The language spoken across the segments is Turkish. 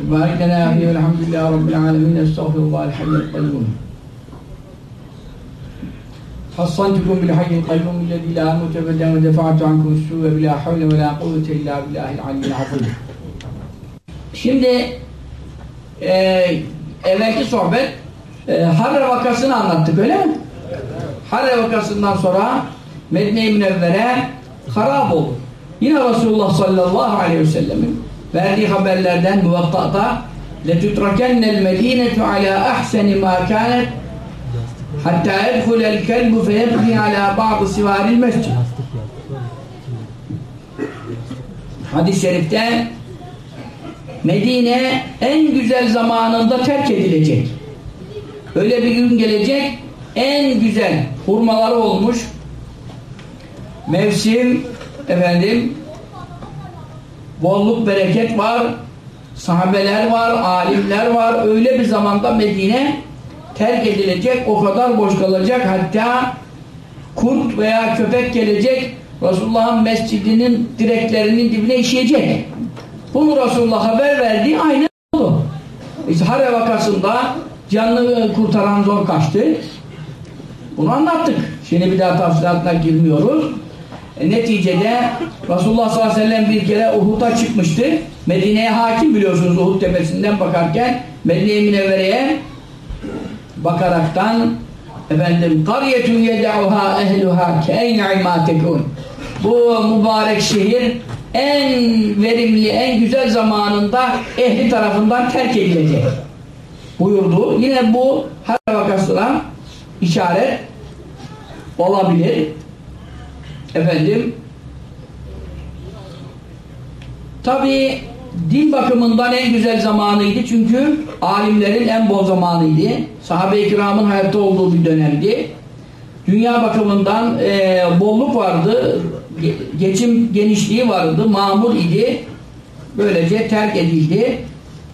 وبارك لنا فيه والحمد لله رب العالمين استغفر الله الحي القيوم حصنتكم بالحي القيوم الذي لا موت ابدا ودفعت عنكم السوء بلا حول ولا قوه الا بالله العلي العظيم Şimdi e, evvelki sohbet e, Harre vakasını anlattık öyle mi? Harre vakasından sonra Medine-i Münevvere harap oldu. Yine Resulullah sallallahu aleyhi ve sellemin verdiği haberlerden muvatta'da لَتُتْرَكَنَّ الْمَد۪ينَةُ عَلَى اَحْسَنِ مَا كَانَتْ hatta yedhulel kelbu feyebni ala ba'dı sivaril mescid hadis-i şerifte Medine en güzel zamanında terk edilecek öyle bir gün gelecek en güzel hurmaları olmuş mevsim efendim bolluk bereket var sahabeler var, alimler var öyle bir zamanda Medine terk edilecek, o kadar boş kalacak hatta kurt veya köpek gelecek Resulullah'ın mescidinin direklerinin dibine işeyecek. Bunu Resulullah haber verdi, aynı oldu. İşte Hare vakasında canlı kurtaran zor kaçtı. Bunu anlattık. Şimdi bir daha tafsilatına girmiyoruz. E, neticede Resulullah sallallahu aleyhi ve sellem bir kere Uhud'a çıkmıştı. Medine'ye hakim biliyorsunuz Uhud tepesinden bakarken Medine-i Münevvere'ye bakaraktan efendim qaryetun yed'uha ehluha keyne ma tekun bu mübarek şehir en verimli, en güzel zamanında ehli tarafından terk edilecek buyurdu. Yine bu her vakasına işaret olabilir. Efendim tabi din bakımından en güzel zamanıydı çünkü alimlerin en bol zamanıydı. Sahabe-i kiramın hayatta olduğu bir dönemdi. Dünya bakımından e, bolluk vardı, ge geçim genişliği vardı, mamur idi. Böylece terk edildi.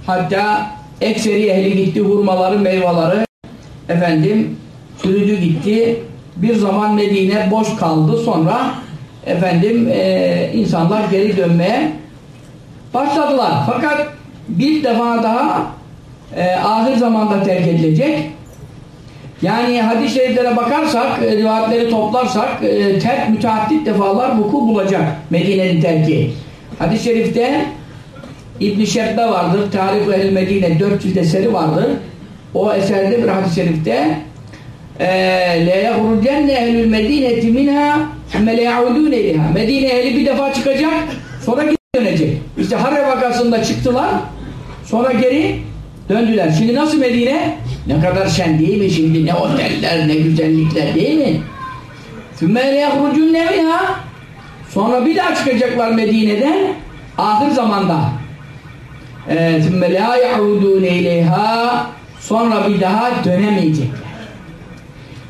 Hatta ekseri ehli gitti, hurmaları, meyveleri efendim sürüdü gitti. Bir zaman Medine boş kaldı. Sonra efendim e, insanlar geri dönmeye başladılar. Fakat bir defa daha e, ahir zamanda terk edilecek. Yani hadis-i şeriflere bakarsak, e, rivayetleri toplarsak e, terk müteaddit defalar vuku bulacak Medine'nin terki. Hadis-i şerifte İbn-i Şebbe vardır. Tarih-ı Ehl Medine 400 eseri vardır. O eserde bir hadis-i şerifte لَا يَغْرُجَنَّ اَهْلُ الْمَد۪ينَةِ مِنْهَا ثُمَّ لَيَعُودُونَ اِلَيْهَا Medine ehli bir defa çıkacak, sonra geri dönecek. İşte Harre vakasında çıktılar, sonra geri döndüler. Şimdi nasıl Medine? Ne kadar şen değil mi şimdi? Ne oteller, ne güzellikler değil mi? ثُمَّ لَيَغْرُجُنَّ مِنْهَا Sonra bir daha çıkacaklar Medine'den ahir zamanda. ثُمَّ لَا يَعُودُونَ اِلَيْهَا Sonra bir daha dönemeyecekler.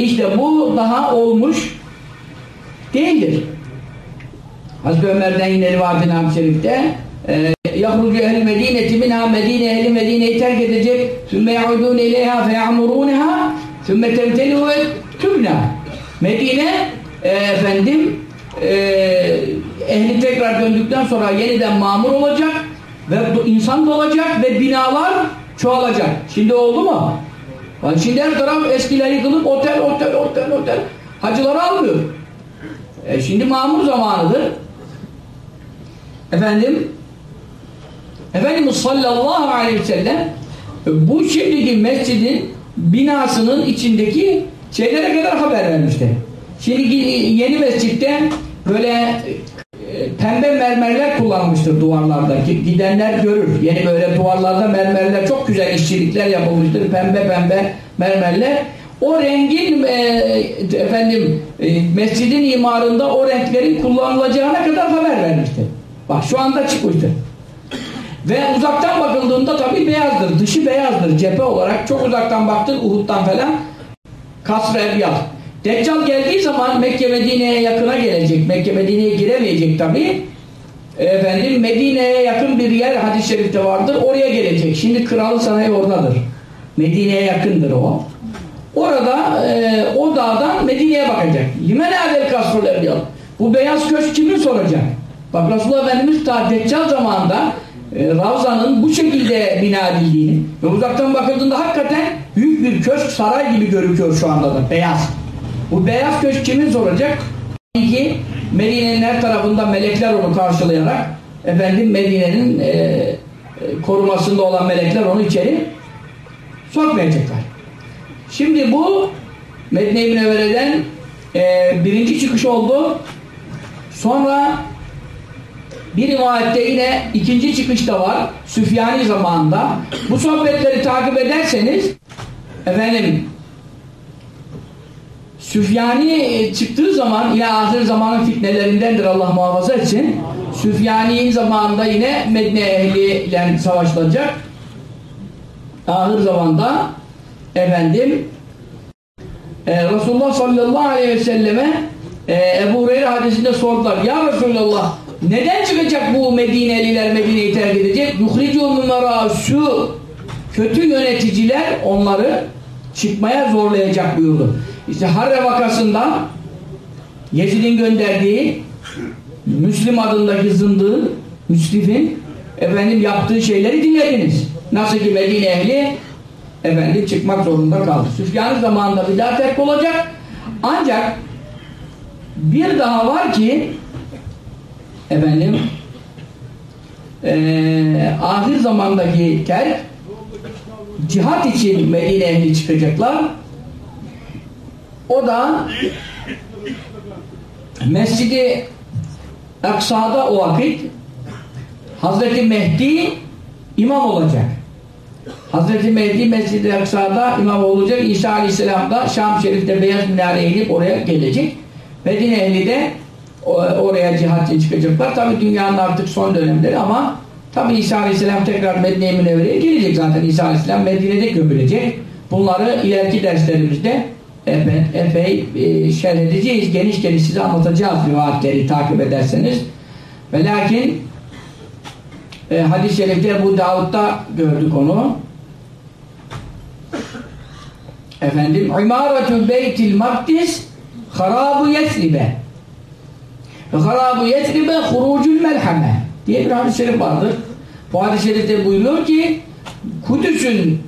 İşte bu daha olmuş değildir. Hazreti Ömer'den yine rivayet-i nam şerifte يَخْرُجُ اَهْلِ مَد۪ينَةِ مِنْهَا Medine ehli Medine'yi terk edecek ثُمَّ يَعُدُونَ اِلَيْهَا فَيَعْمُرُونَهَا ثُمَّ تَمْتَلِهُ وَتُبْنَا Medine e, efendim e, ehli tekrar döndükten sonra yeniden mamur olacak ve insan dolacak ve binalar çoğalacak. Şimdi oldu mu? Şimdi her taraf eskiler yıkılıp otel, otel, otel, otel. Hacıları almıyor. E şimdi mamur zamanıdır. Efendim Efendimiz sallallahu aleyhi ve sellem bu şimdiki mescidin binasının içindeki şeylere kadar haber vermişti. Şimdi yeni mescitte böyle pembe mermerler kullanmıştır duvarlarda. Gidenler görür. Yeni böyle duvarlarda mermerler çok güzel işçilikler yapılmıştır. Pembe pembe mermerler. O rengin e, efendim e, mescidin imarında o renklerin kullanılacağına kadar haber vermiştir. Bak şu anda çıkmıştır. Ve uzaktan bakıldığında tabii beyazdır. Dışı beyazdır cephe olarak. Çok uzaktan baktın Uhud'dan falan kasr beyaz. Deccal geldiği zaman Mekke Medine'ye yakına gelecek. Mekke Medine'ye giremeyecek tabii. Efendim Medine'ye yakın bir yer hadis-i şerifte vardır. Oraya gelecek. Şimdi kralı sanayi oradadır. Medine'ye yakındır o. Orada e, o dağdan Medine'ye bakacak. Limen adel kasrul evliyat. Bu beyaz köşk kimin soracak? Bak Resulullah Efendimiz ta Deccal zamanında e, Ravza'nın bu şekilde bina edildiğini ve uzaktan bakıldığında hakikaten büyük bir köşk saray gibi görünüyor şu anda da beyaz. Bu beyaz köşk kimin soracak? ki Medine'nin her tarafında melekler onu karşılayarak efendim Medine'nin e, e, korumasında olan melekler onu içeri sokmayacaklar. Şimdi bu Medine-i Münevvere'den e, birinci çıkış oldu. Sonra bir rivayette yine ikinci çıkışta var. Süfyani zamanında. Bu sohbetleri takip ederseniz efendim Süfyani çıktığı zaman yine ahir zamanın fitnelerindendir Allah muhafaza etsin. Süfyani'nin zamanında yine Medine ehliyle savaşılacak. Ahir zamanda efendim e, Resulullah sallallahu aleyhi ve selleme e, Ebu Hureyre hadisinde sordular. Ya Resulallah neden çıkacak bu Medineliler Medine'yi terk edecek? Yuhricû şu kötü yöneticiler onları çıkmaya zorlayacak buyurdu. İşte Harre vakasında Yezid'in gönderdiği Müslim adındaki zındığın Müslif'in efendim yaptığı şeyleri dinlediniz. Nasıl ki Medine ehli efendim çıkmak zorunda kaldı. Süfyan'ın zamanında bir daha terk olacak. Ancak bir daha var ki efendim ee, ahir zamandaki terk cihat için Medine ehli çıkacaklar. O da Mescidi Aksa'da o vakit Hazreti Mehdi imam olacak. Hazreti Mehdi Mescid-i Aksa'da imam olacak. İsa Aleyhisselam da Şam Şerif'te beyaz minare inip oraya gelecek. Medine ehli de oraya cihat için çıkacaklar. Tabi dünyanın artık son dönemleri ama tabi İsa Aleyhisselam tekrar Medine-i gelecek zaten. İsa Aleyhisselam Medine'de gömülecek. Bunları ileriki derslerimizde epey, epey e, şerh edeceğiz. Geniş geniş size anlatacağız rivayetleri takip ederseniz. Ve lakin e, hadis-i şerifte bu Davud'da gördük onu. Efendim İmaratu Beytil Makdis Harabu Yesribe Harabu Yesribe Hurucul Melhame diye bir hadis-i şerif vardır. Bu hadis-i şerifte buyuruyor ki Kudüs'ün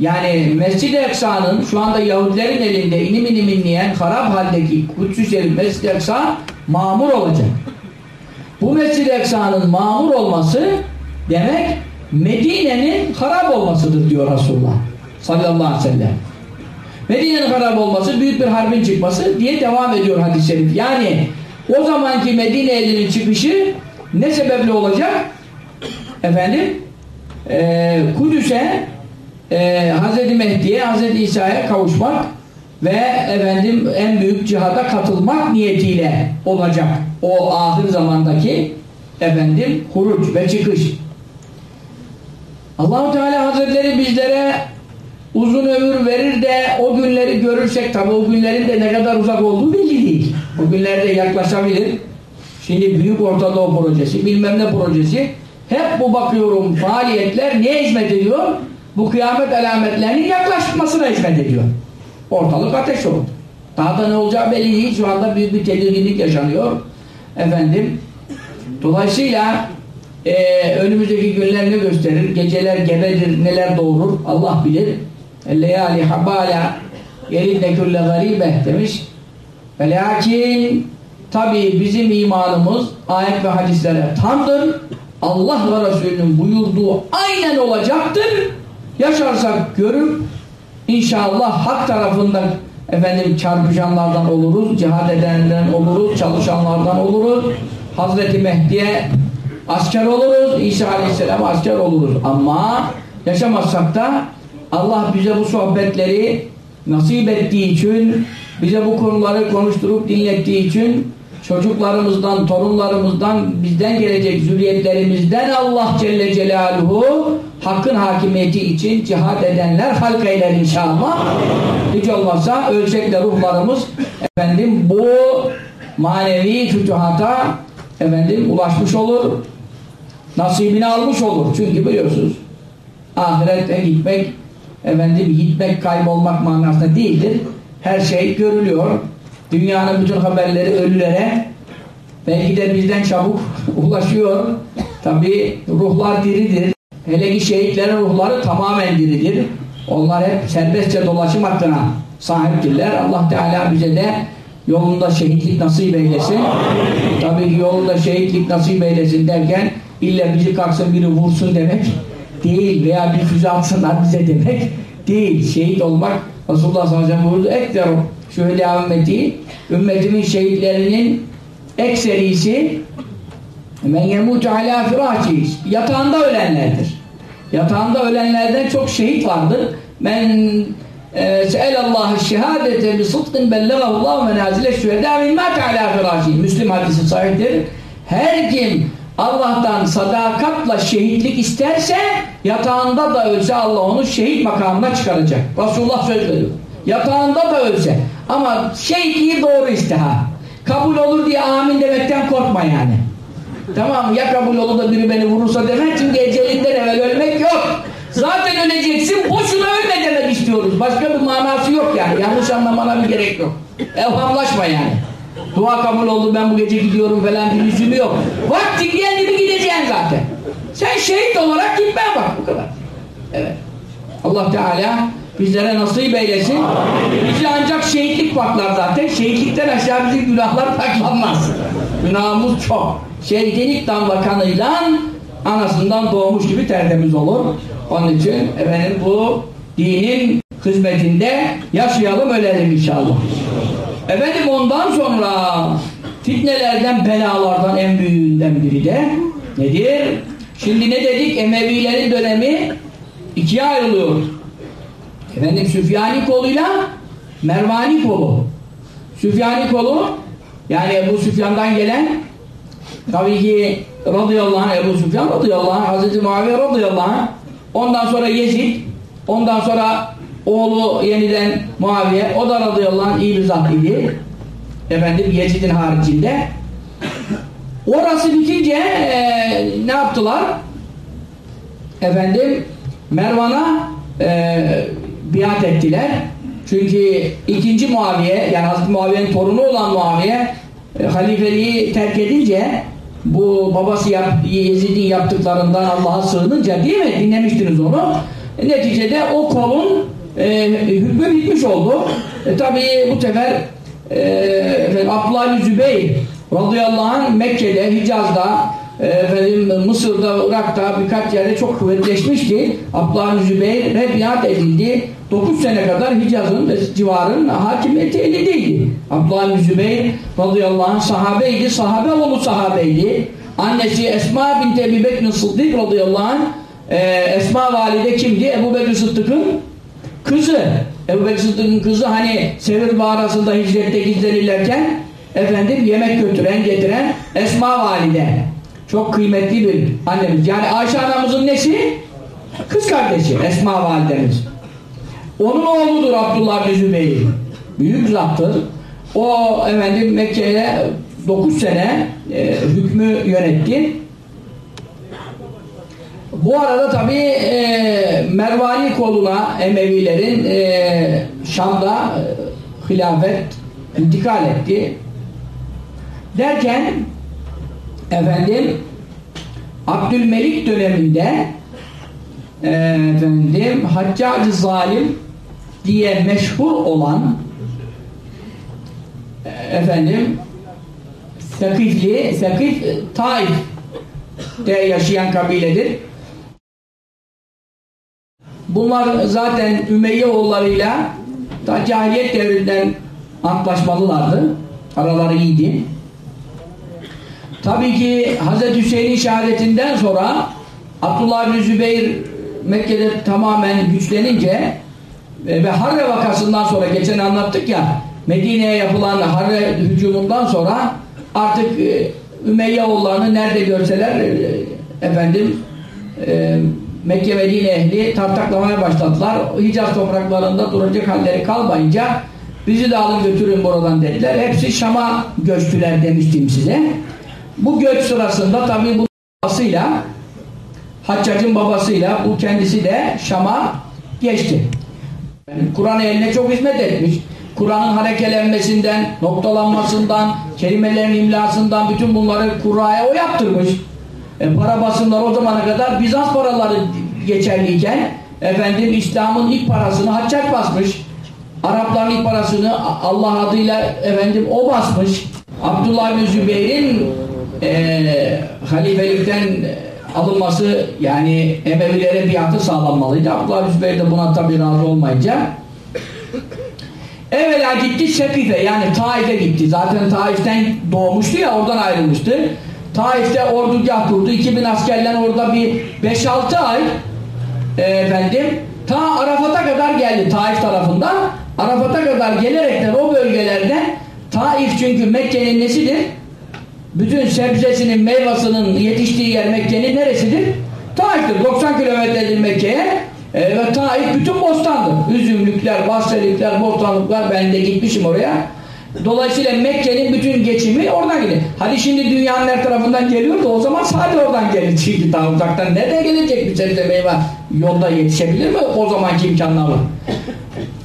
yani Mescid-i Eksa'nın şu anda Yahudilerin elinde inim inim inleyen harap haldeki Kudüs-ü Şerif Mescid-i Eksa mamur olacak. Bu Mescid-i Eksa'nın mamur olması demek Medine'nin harap olmasıdır diyor Resulullah sallallahu aleyhi ve sellem. Medine'nin harap olması büyük bir harbin çıkması diye devam ediyor hadis-i şerif. Yani o zamanki Medine elinin çıkışı ne sebeple olacak? Efendim ee, Kudüs'e e, Hz. Mehdi'ye, Hz. İsa'ya kavuşmak ve efendim en büyük cihada katılmak niyetiyle olacak. O ahir zamandaki efendim huruç ve çıkış. Allahu Teala Hazretleri bizlere uzun ömür verir de o günleri görürsek tabi o günlerin de ne kadar uzak olduğu belli değil. O günlerde yaklaşabilir. Şimdi Büyük Orta Doğu Projesi, bilmem ne projesi hep bu bakıyorum faaliyetler niye hizmet ediyor? Bu kıyamet alametlerinin yaklaşmasına hizmet ediyor. Ortalık ateş oldu. Daha da ne olacağı belli değil. Şu anda büyük bir tedirginlik yaşanıyor. Efendim dolayısıyla e, önümüzdeki günler ne gösterir? Geceler gebedir, neler doğurur? Allah bilir. Leyali habala yerinde külle garibe demiş. Ve lakin tabi bizim imanımız ayet ve hadislere tamdır. Allah ve Resulünün buyurduğu aynen olacaktır yaşarsak görüp inşallah hak tarafından efendim çarpışanlardan oluruz, cihad edenlerden oluruz, çalışanlardan oluruz. Hazreti Mehdi'ye asker oluruz, İsa Aleyhisselam asker oluruz. Ama yaşamazsak da Allah bize bu sohbetleri nasip ettiği için, bize bu konuları konuşturup dinlettiği için çocuklarımızdan, torunlarımızdan, bizden gelecek zürriyetlerimizden Allah Celle Celaluhu hakkın hakimiyeti için cihad edenler halk eyler inşallah. Hiç olmazsa ölsek de ruhlarımız efendim bu manevi fütühata efendim ulaşmış olur. Nasibini almış olur. Çünkü biliyorsunuz ahirete gitmek efendim gitmek kaybolmak manasında değildir. Her şey görülüyor. Dünyanın bütün haberleri ölülere belki de bizden çabuk ulaşıyor. Tabi ruhlar diridir. Hele ki şehitlerin ruhları tamamen diridir. Onlar hep serbestçe dolaşım hakkına sahiptirler. Allah Teala bize de yolunda şehitlik nasip eylesin. Tabii ki yolunda şehitlik nasip eylesin derken illa bizi kalksın biri vursun demek değil veya bir füze atsınlar bize demek değil. Şehit olmak Resulullah sallallahu aleyhi ve sellem buyurdu. Ekderu şöyle ümmeti ümmetimin şehitlerinin ekserisi men yemutu ala firâşi yatağında ölenlerdir. Yatağında ölenlerden çok şehit vardır. Men se'elallahi şehadete bi sıdkın bellegahullâhu menazile şühedâ min mâte alâ firâşi Müslim hadisi sahiptir. Her kim Allah'tan sadakatla şehitlik isterse yatağında da ölse Allah onu şehit makamına çıkaracak. Resulullah söz veriyor. Yatağında da ölse. Ama şehitliği doğru iste ha. Kabul olur diye amin demekten korkma yani. Tamam ya kabul olur da biri beni vurursa demek çünkü ecelinden evvel ölmek yok. Zaten öleceksin boşuna ölme demek istiyoruz. Başka bir manası yok yani. Yanlış anlamana bir gerek yok. Evhamlaşma yani. Dua kabul oldu ben bu gece gidiyorum falan bir lüzumu yok. Vakti geldi mi gideceksin zaten. Sen şehit olarak gitmeye bak bu kadar. Evet. Allah Teala bizlere nasip eylesin. Bizi ancak şehitlik baklar zaten. Şehitlikten aşağı bizim günahlar baklanmaz. Günahımız çok. Şehidin ilk damla kanıyla anasından doğmuş gibi tertemiz olur. Onun için efendim bu dinin hizmetinde yaşayalım ölelim inşallah. Efendim ondan sonra fitnelerden, belalardan en büyüğünden biri de nedir? Şimdi ne dedik? Emevilerin dönemi ikiye ayrılıyor. Efendim Süfyani koluyla Mervani kolu. Süfyani kolu yani bu Süfyan'dan gelen tabii ki radıyallahu anh Ebu Süfyan radıyallahu anh Hazreti Muaviye radıyallahu anh. Ondan sonra Yezid ondan sonra oğlu yeniden Muaviye. O da radıyallahu anh iyi bir zat idi. Efendim Yezid'in haricinde. Orası bitince e, ne yaptılar? Efendim Mervan'a e, biat ettiler. Çünkü ikinci Muaviye yani Hazreti Muaviye'nin torunu olan Muaviye e, halifeliği terk edince bu babası yap, Yezid'in yaptıklarından Allah'a sığınınca değil mi? Dinlemiştiniz onu. Neticede o kolun e, hükmü bitmiş oldu. E, Tabi bu sefer e, Abdullah Zübeyir radıyallahu anh Mekke'de, Hicaz'da efendim, Mısır'da, Irak'ta birkaç yerde çok kuvvetleşmişti. Abdullah Zübeyir biat edildi. 9 sene kadar Hicaz'ın ve civarın hakimiyeti elindeydi. Abdullah Zübeyir radıyallahu anh sahabeydi. Sahabe oğlu sahabeydi. Annesi Esma binti Ebu Bekir Sıddık radıyallahu anh e, Esma valide kimdi? Ebu Bekir Sıddık'ın kızı. Ebu Bekir Sıddık'ın kızı hani Sevir mağarasında hicrette gizlenirlerken efendim yemek götüren getiren Esma valide. Çok kıymetli bir annemiz. Yani Ayşe anamızın nesi? Kız kardeşi Esma validemiz. Onun oğludur Abdullah bin Zübeyir. Büyük zattır. O efendim Mekke'ye 9 sene e, hükmü yönetti. Bu arada tabi e, Mervani koluna Emevilerin e, Şam'da e, hilafet intikal etti. Derken efendim Abdülmelik döneminde e, efendim Haccacı Zalim diye meşhur olan e, efendim Sakifli, Sakif Taif'te yaşayan kabiledir. Bunlar zaten Ümeyye oğullarıyla ta cahiliyet devrinden antlaşmalılardı. Araları iyiydi. Tabii ki Hz. Hüseyin'in şehadetinden sonra Abdullah bin Zübeyir Mekke'de tamamen güçlenince e, ve Harre vakasından sonra geçen anlattık ya Medine'ye yapılan Harre hücumundan sonra artık e, Ümeyye oğullarını nerede görseler e, efendim Mekke Medine ehli tartaklamaya başladılar. Hicaz topraklarında duracak halleri kalmayınca bizi de alın götürün buradan dediler. Hepsi Şam'a göçtüler demiştim size. Bu göç sırasında tabii bu babasıyla Haccac'ın babasıyla bu kendisi de Şam'a geçti. Yani Kur'an eline çok hizmet etmiş. Kur'an'ın harekelenmesinden, noktalanmasından, kelimelerin imlasından bütün bunları Kur'a'ya o yaptırmış. E, para basınları o zamana kadar Bizans paraları geçerliyken efendim İslam'ın ilk parasını Haccak basmış. Arapların ilk parasını Allah adıyla efendim o basmış. Abdullah bin Zübeyir'in e, halifelikten alınması yani Emevilere biatı sağlanmalıydı. Abdullah Zübeyir de buna tabi razı olmayınca evvela gitti Sekife yani Taif'e gitti. Zaten Taif'ten doğmuştu ya oradan ayrılmıştı. Taif'te ordugah kurdu. 2000 askerler orada bir 5-6 ay e, efendim ta Arafat'a kadar geldi Taif tarafından. Arafat'a kadar gelerekten o bölgelerden Taif çünkü Mekke'nin nesidir? Bütün sebzesinin, meyvasının yetiştiği yer Mekke'nin neresidir? Taif'tir. 90 kilometredir Mekke'ye. E, ve Taif bütün bostandır. Üzümlükler, bahçelikler, bostanlıklar. Ben de gitmişim oraya. Dolayısıyla Mekke'nin bütün geçimi oradan gidiyor. Hadi şimdi dünyanın her tarafından geliyor da o zaman sadece oradan gelir. Çünkü daha uzaktan nereden gelecek bir sebze meyve yolda yetişebilir mi o zamanki imkanlarla?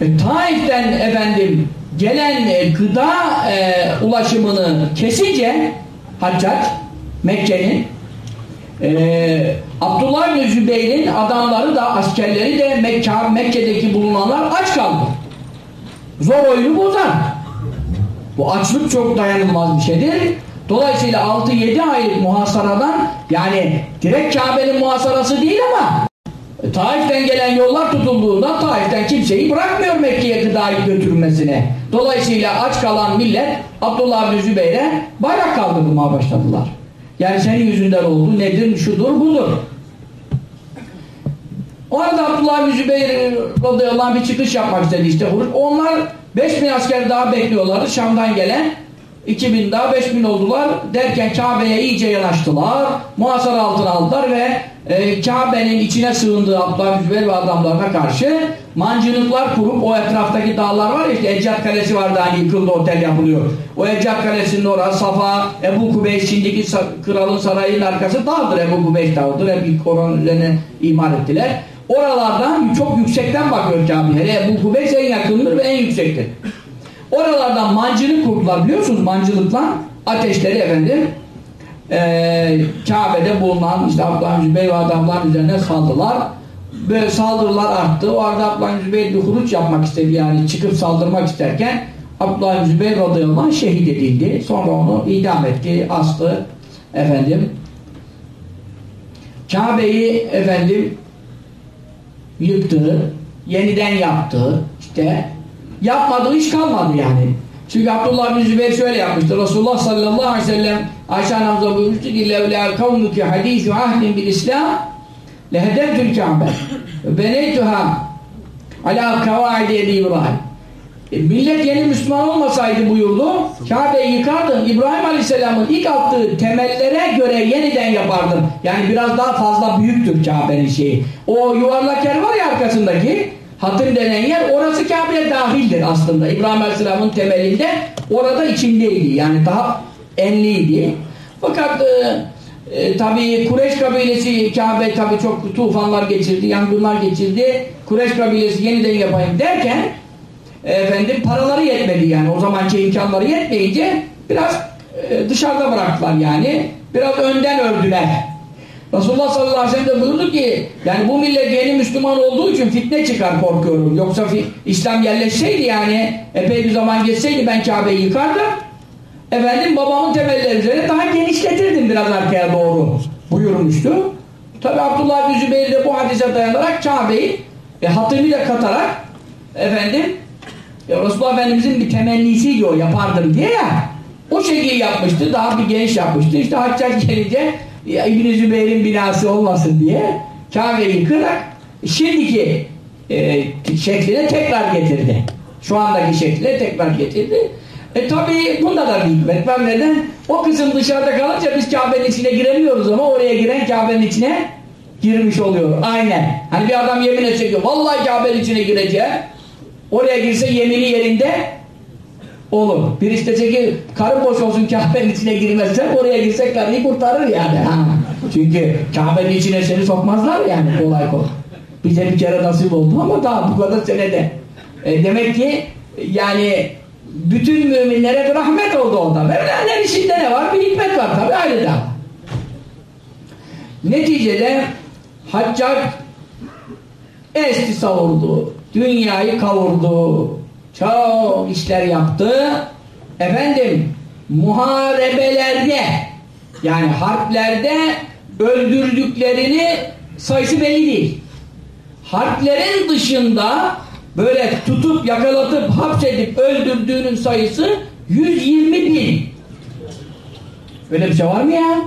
E, Taif'ten efendim gelen e, gıda e, ulaşımını kesince Haccac Mekke'nin e, Abdullah bin Zübeyir'in adamları da askerleri de Mekke, Mekke'deki bulunanlar aç kaldı. Zor oyunu bozar. Bu açlık çok dayanılmaz bir şeydir. Dolayısıyla 6-7 aylık muhasaradan yani direkt Kabe'nin muhasarası değil ama e, Taif'ten gelen yollar tutulduğunda Taif'ten kimseyi bırakmıyor Mekke'ye gıdayı götürmesine. Dolayısıyla aç kalan millet Abdullah bin Zübeyir'e bayrak kaldırmaya başladılar. Yani senin yüzünden oldu nedir şudur budur. O arada Abdullah bin Zübeyir bir çıkış yapmak istedi işte. Onlar 5000 asker daha bekliyorlardı Şam'dan gelen. 2000 daha 5000 oldular derken Kabe'ye iyice yanaştılar. Muhasara altına aldılar ve e, Kabe'nin içine sığındığı Zübeyir ve adamlarına karşı mancınıklar kurup o etraftaki dağlar var işte Eccat Kalesi vardı hani yıkıldı otel yapılıyor. O Eccat Kalesi'nin orası Safa, Ebu Kubeys şimdiki kralın sarayının arkası dağdır Ebu Kubeys dağıdır. Hep oranın üzerine imar ettiler. Oralardan çok yüksekten bakıyor Kabe. Hele Ebu Kubeys en yakındır ve en yüksektir. Oralardan mancınık kurdular biliyorsunuz mancılıkla ateşleri efendim e, Kabe'de bulunan işte Abdullah Zübeyir ve adamların üzerine saldılar. Böyle saldırılar arttı. O arada Abdullah Zübeyir bir huruç yapmak istedi yani çıkıp saldırmak isterken Abdullah Zübeyir radıyallahu anh şehit edildi. Sonra onu idam etti, astı efendim. Kabe'yi efendim yıktı, yeniden yaptı. İşte yapmadığı iş kalmadı yani. Çünkü Abdullah bin Zübeyir şöyle yapmıştı. Resulullah sallallahu aleyhi ve sellem Ayşe anamıza buyurmuştu ki levlâ kavmuki hadîsü ahdin bil İslam lehedemtül Kâbe. Ve beneytuha alâ kavaidi Ebi İbrahim. E, millet yeni Müslüman olmasaydı buyurdu Kabe'yi yıkardım. İbrahim Aleyhisselam'ın ilk attığı temellere göre yeniden yapardım. Yani biraz daha fazla büyüktür Kabe'nin şeyi. O yuvarlak yer var ya arkasındaki Hatır denen yer orası Kabe'ye dahildir aslında. İbrahim Aleyhisselam'ın temelinde orada içindeydi. Yani daha enliydi. Fakat e, e, tabi Kureş kabilesi Kabe tabi çok tufanlar geçirdi, yangınlar geçirdi. Kureş kabilesi yeniden yapayım derken efendim paraları yetmedi yani. O zamanki imkanları yetmeyince biraz e, dışarıda bıraktılar yani. Biraz önden ördüler. Resulullah sallallahu aleyhi ve sellem de buyurdu ki yani bu millet yeni Müslüman olduğu için fitne çıkar korkuyorum. Yoksa İslam yerleşseydi yani epey bir zaman geçseydi ben Kabe'yi yıkardım. Efendim babamın temelleri üzerine daha genişletirdim biraz arkaya doğru buyurmuştu. Tabi Abdullah bin Zübeyir de bu hadise dayanarak Kabe'yi e, hatırıyla katarak efendim e, Resulullah Efendimizin bir temennisiydi o yapardım diye ya o şekilde yapmıştı. Daha bir geniş yapmıştı. İşte Haccac gelince İbn-i Zübeyir'in binası olmasın diye Kabe'yi kırarak şimdiki e, şekline tekrar getirdi. Şu andaki şekline tekrar getirdi. E tabi bunda da bir hikmet var. Neden? O kısım dışarıda kalınca biz Kabe'nin içine giremiyoruz ama oraya giren Kabe'nin içine girmiş oluyor. Aynen. Hani bir adam yemin edecek ki vallahi Kabe'nin içine gireceğim. Oraya girse yemini yerinde olur. Bir istese ki karın boş olsun Kabe'nin içine girmezsen oraya girsek karıyı kurtarır yani. Ha. Çünkü Kabe'nin içine seni sokmazlar yani kolay kolay. Bize bir kere nasip oldu ama daha bu kadar senede. E, demek ki yani bütün müminlere rahmet oldu orada. Mevla'nın işinde ne var? Bir hikmet var tabi ayrı da. Neticede Haccac esti savurdu. Dünyayı kavurdu. Çok işler yaptı. Efendim muharebelerde yani harplerde öldürdüklerini sayısı belli değil. Harplerin dışında böyle tutup yakalatıp hapsedip öldürdüğünün sayısı 120 bin. Böyle bir şey var mı ya?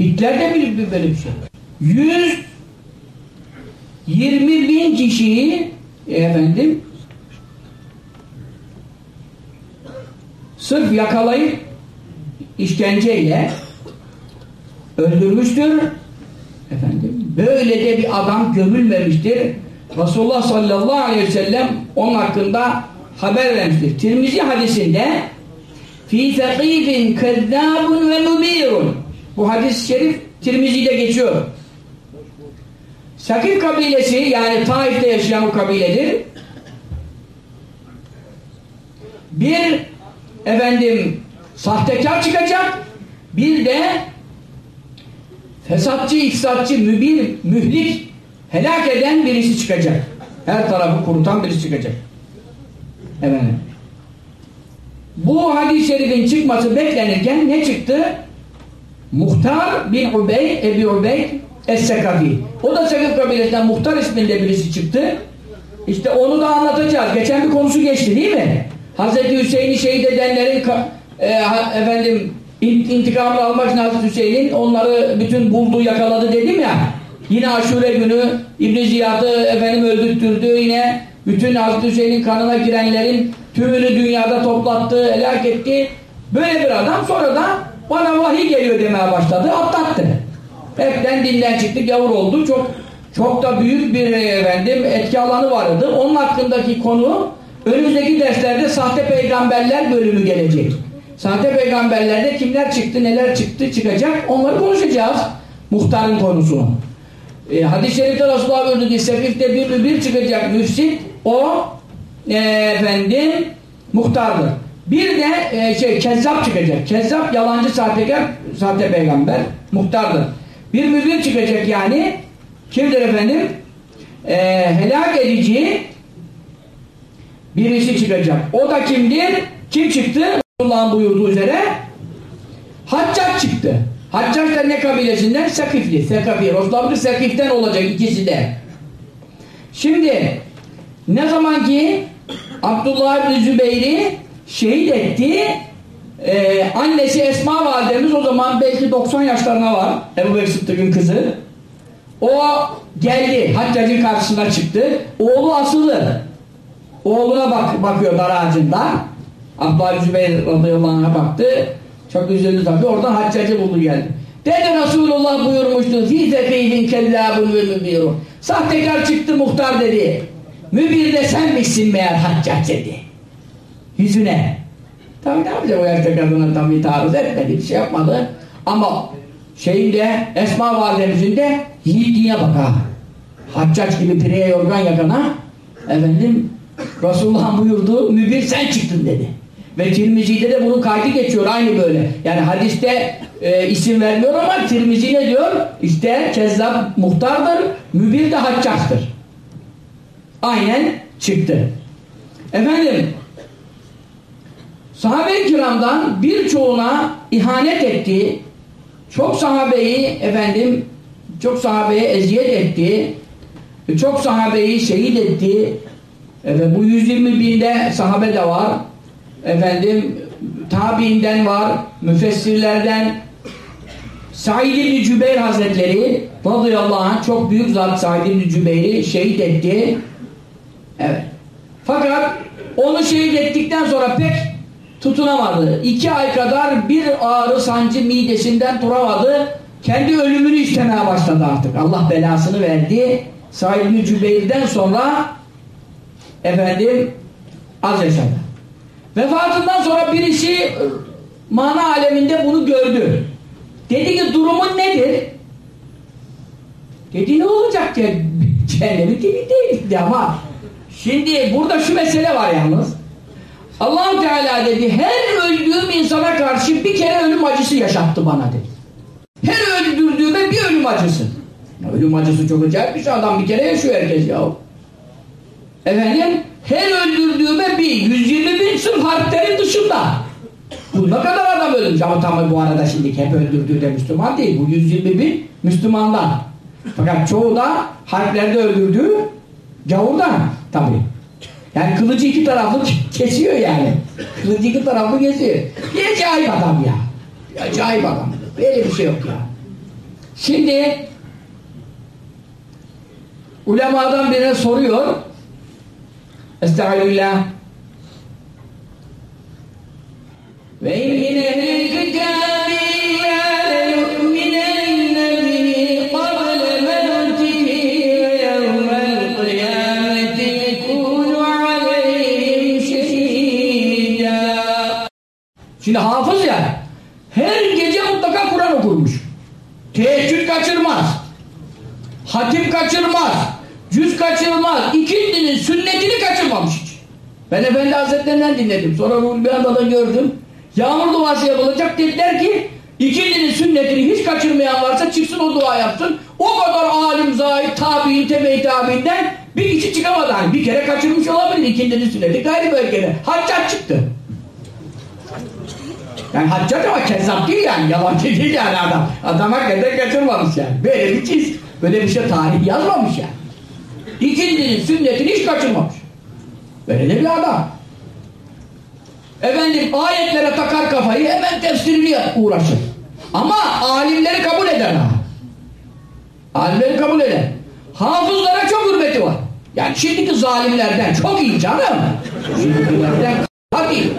Hitler'de bir böyle bir şey. 120 bin kişiyi efendim sırf yakalayıp işkenceyle öldürmüştür. Efendim, böyle de bir adam gömülmemiştir. Resulullah sallallahu aleyhi ve sellem onun hakkında haber vermiştir. Tirmizi hadisinde fi fekîfin kezzâbun ve mubîrun bu hadis-i şerif Tirmizi'de geçiyor. Sakif kabilesi yani Taif'te yaşayan kabiledir. Bir efendim sahtekar çıkacak bir de fesatçı, ifsatçı, mübir, mühlik helak eden birisi çıkacak. Her tarafı kurutan birisi çıkacak. Efendim. Bu hadis-i şerifin çıkması beklenirken ne çıktı? Muhtar bin Ubey, Ebi Ubey Es-Sekafi. O da Sekif kabilesinden Muhtar isminde birisi çıktı. İşte onu da anlatacağız. Geçen bir konusu geçti değil mi? Hazreti Hüseyin'i şehit edenlerin e, efendim intikamını almak için Hazreti Hüseyin onları bütün buldu yakaladı dedim ya. Yine aşure günü İbn Ziyad'ı efendim öldürttürdü. Yine bütün Hazreti Hüseyin'in kanına girenlerin tümünü dünyada toplattı, helak etti. Böyle bir adam sonra da bana vahiy geliyor demeye başladı. Atlattı. Hepten dinden çıktı, gavur oldu. Çok çok da büyük bir efendim etki alanı vardı. Onun hakkındaki konu önümüzdeki derslerde sahte peygamberler bölümü gelecek. Sahte peygamberlerde kimler çıktı, neler çıktı, çıkacak onları konuşacağız. Muhtarın konusunu. E, Hadis-i şerifte Resulullah buyurdu ki Sefif'te bir bir çıkacak müfsit o e, efendim muhtardır. Bir de e, şey kezzap çıkacak. Kezzap yalancı sahtekar, sahte peygamber muhtardır. Bir mübir çıkacak yani kimdir efendim? E, helak edici birisi çıkacak. O da kimdir? Kim çıktı? Resulullah'ın buyurduğu üzere Haccac çıktı. Haccac da ne kabilesinden? Sakifli. Sekafi. Resulullah'ın Sakif'ten olacak ikisi de. Şimdi ne zaman ki Abdullah bin Zübeyir'i şehit etti e, annesi Esma validemiz o zaman belki 90 yaşlarına var Ebu Bekir Sıddık'ın kızı o geldi Haccac'ın karşısına çıktı oğlu asılı oğluna bak, bakıyor dar ağacından Abdullah Zübeyir radıyallahu anh'a baktı. Çok üzüldü tabi oradan Haccac'ı buldu geldi. Dedi Resulullah buyurmuştu zekîfin kellâbun ve mübîrun sahtekar çıktı muhtar dedi mübir de sen misin meğer Haccac dedi. Yüzüne. Tabii ne yapacak o yaşta kadına tabii taarruz etmedi, bir şey yapmadı. Ama şeyinde Esma validemizin de yiğitliğine bak ha. Haccaç gibi pireye yorgan yakana efendim Resulullah'ın buyurduğu mübir sen çıktın dedi. Ve Tirmizi'de de bunun kaydı geçiyor aynı böyle. Yani hadiste e, isim vermiyor ama Tirmizi ne diyor? İşte kezzap muhtardır, mübir de haccaktır. Aynen çıktı. Efendim sahabe-i kiramdan birçoğuna ihanet etti. Çok sahabeyi efendim çok sahabeye eziyet etti. Çok sahabeyi şehit etti. Evet, bu 120 binde sahabe de var. Efendim tabiinden var, müfessirlerden Said İbni Cübeyr Hazretleri radıyallahu anh çok büyük zat Said İbni Cübeyr'i şehit etti. Evet. Fakat onu şehit ettikten sonra pek tutunamadı. İki ay kadar bir ağrı sancı midesinden duramadı. Kendi ölümünü istemeye başladı artık. Allah belasını verdi. Said İbni Cübeyr'den sonra efendim az yaşadı. Vefatından sonra birisi mana aleminde bunu gördü. Dedi ki durumun nedir? Dedi ne olacak ki? Cehennemi dibindeydi ama şimdi burada şu mesele var yalnız. allah Teala dedi her öldüğüm insana karşı bir kere ölüm acısı yaşattı bana dedi. Her öldürdüğüme bir ölüm acısı. Ya ölüm acısı çok acayip bir şey. Adam bir kere yaşıyor herkes ya. Efendim her öldürdüğüme bir 120 bin sırf harplerin dışında. Bu ne kadar adam ölmüş ama tabi bu arada şimdi hep öldürdüğü de Müslüman değil. Bu 120 bin Müslümanlar. Fakat çoğu da harplerde öldürdüğü gavurdan tabi. Yani kılıcı iki taraflı kesiyor yani. Kılıcı iki taraflı kesiyor. Bir acayip adam ya. Acayip adam. Böyle bir şey yok ya. Şimdi ulemadan birine soruyor Estağfirullah ve in ehlil kitabi Şimdi hafız ya her gece mutlaka Kur'an okurmuş. Teheccüd kaçırmaz. Hatip kaçırmaz. Cüz kaçırmaz. İkindinin sünnetini kaçırmamış hiç. Ben Efendi Hazretlerinden dinledim. Sonra Ruhul da gördüm. Yağmur duası yapılacak. Dediler ki ikindinin sünnetini hiç kaçırmayan varsa çıksın o dua yapsın. O kadar alim, zahid, tabi'in, tebe-i tabi'inden bir kişi çıkamadı. Hani bir kere kaçırmış olabilir ikindinin sünneti. Gayri bölgede. Haccat çıktı. Yani haccat ama kezzap değil yani. Yalancı değil yani adam. Adam hakikaten kaçırmamış yani. Böyle bir çiz. Böyle bir şey tarih yazmamış yani. İkindinin sünnetini hiç kaçırmamış. Böyle de bir adam. Efendim ayetlere takar kafayı hemen tefsirini uğraşır. Ama alimleri kabul eder ha. Alimleri kabul eder. Hafızlara çok hürmeti var. Yani şimdiki zalimlerden çok iyi canım. Şimdikilerden hadi.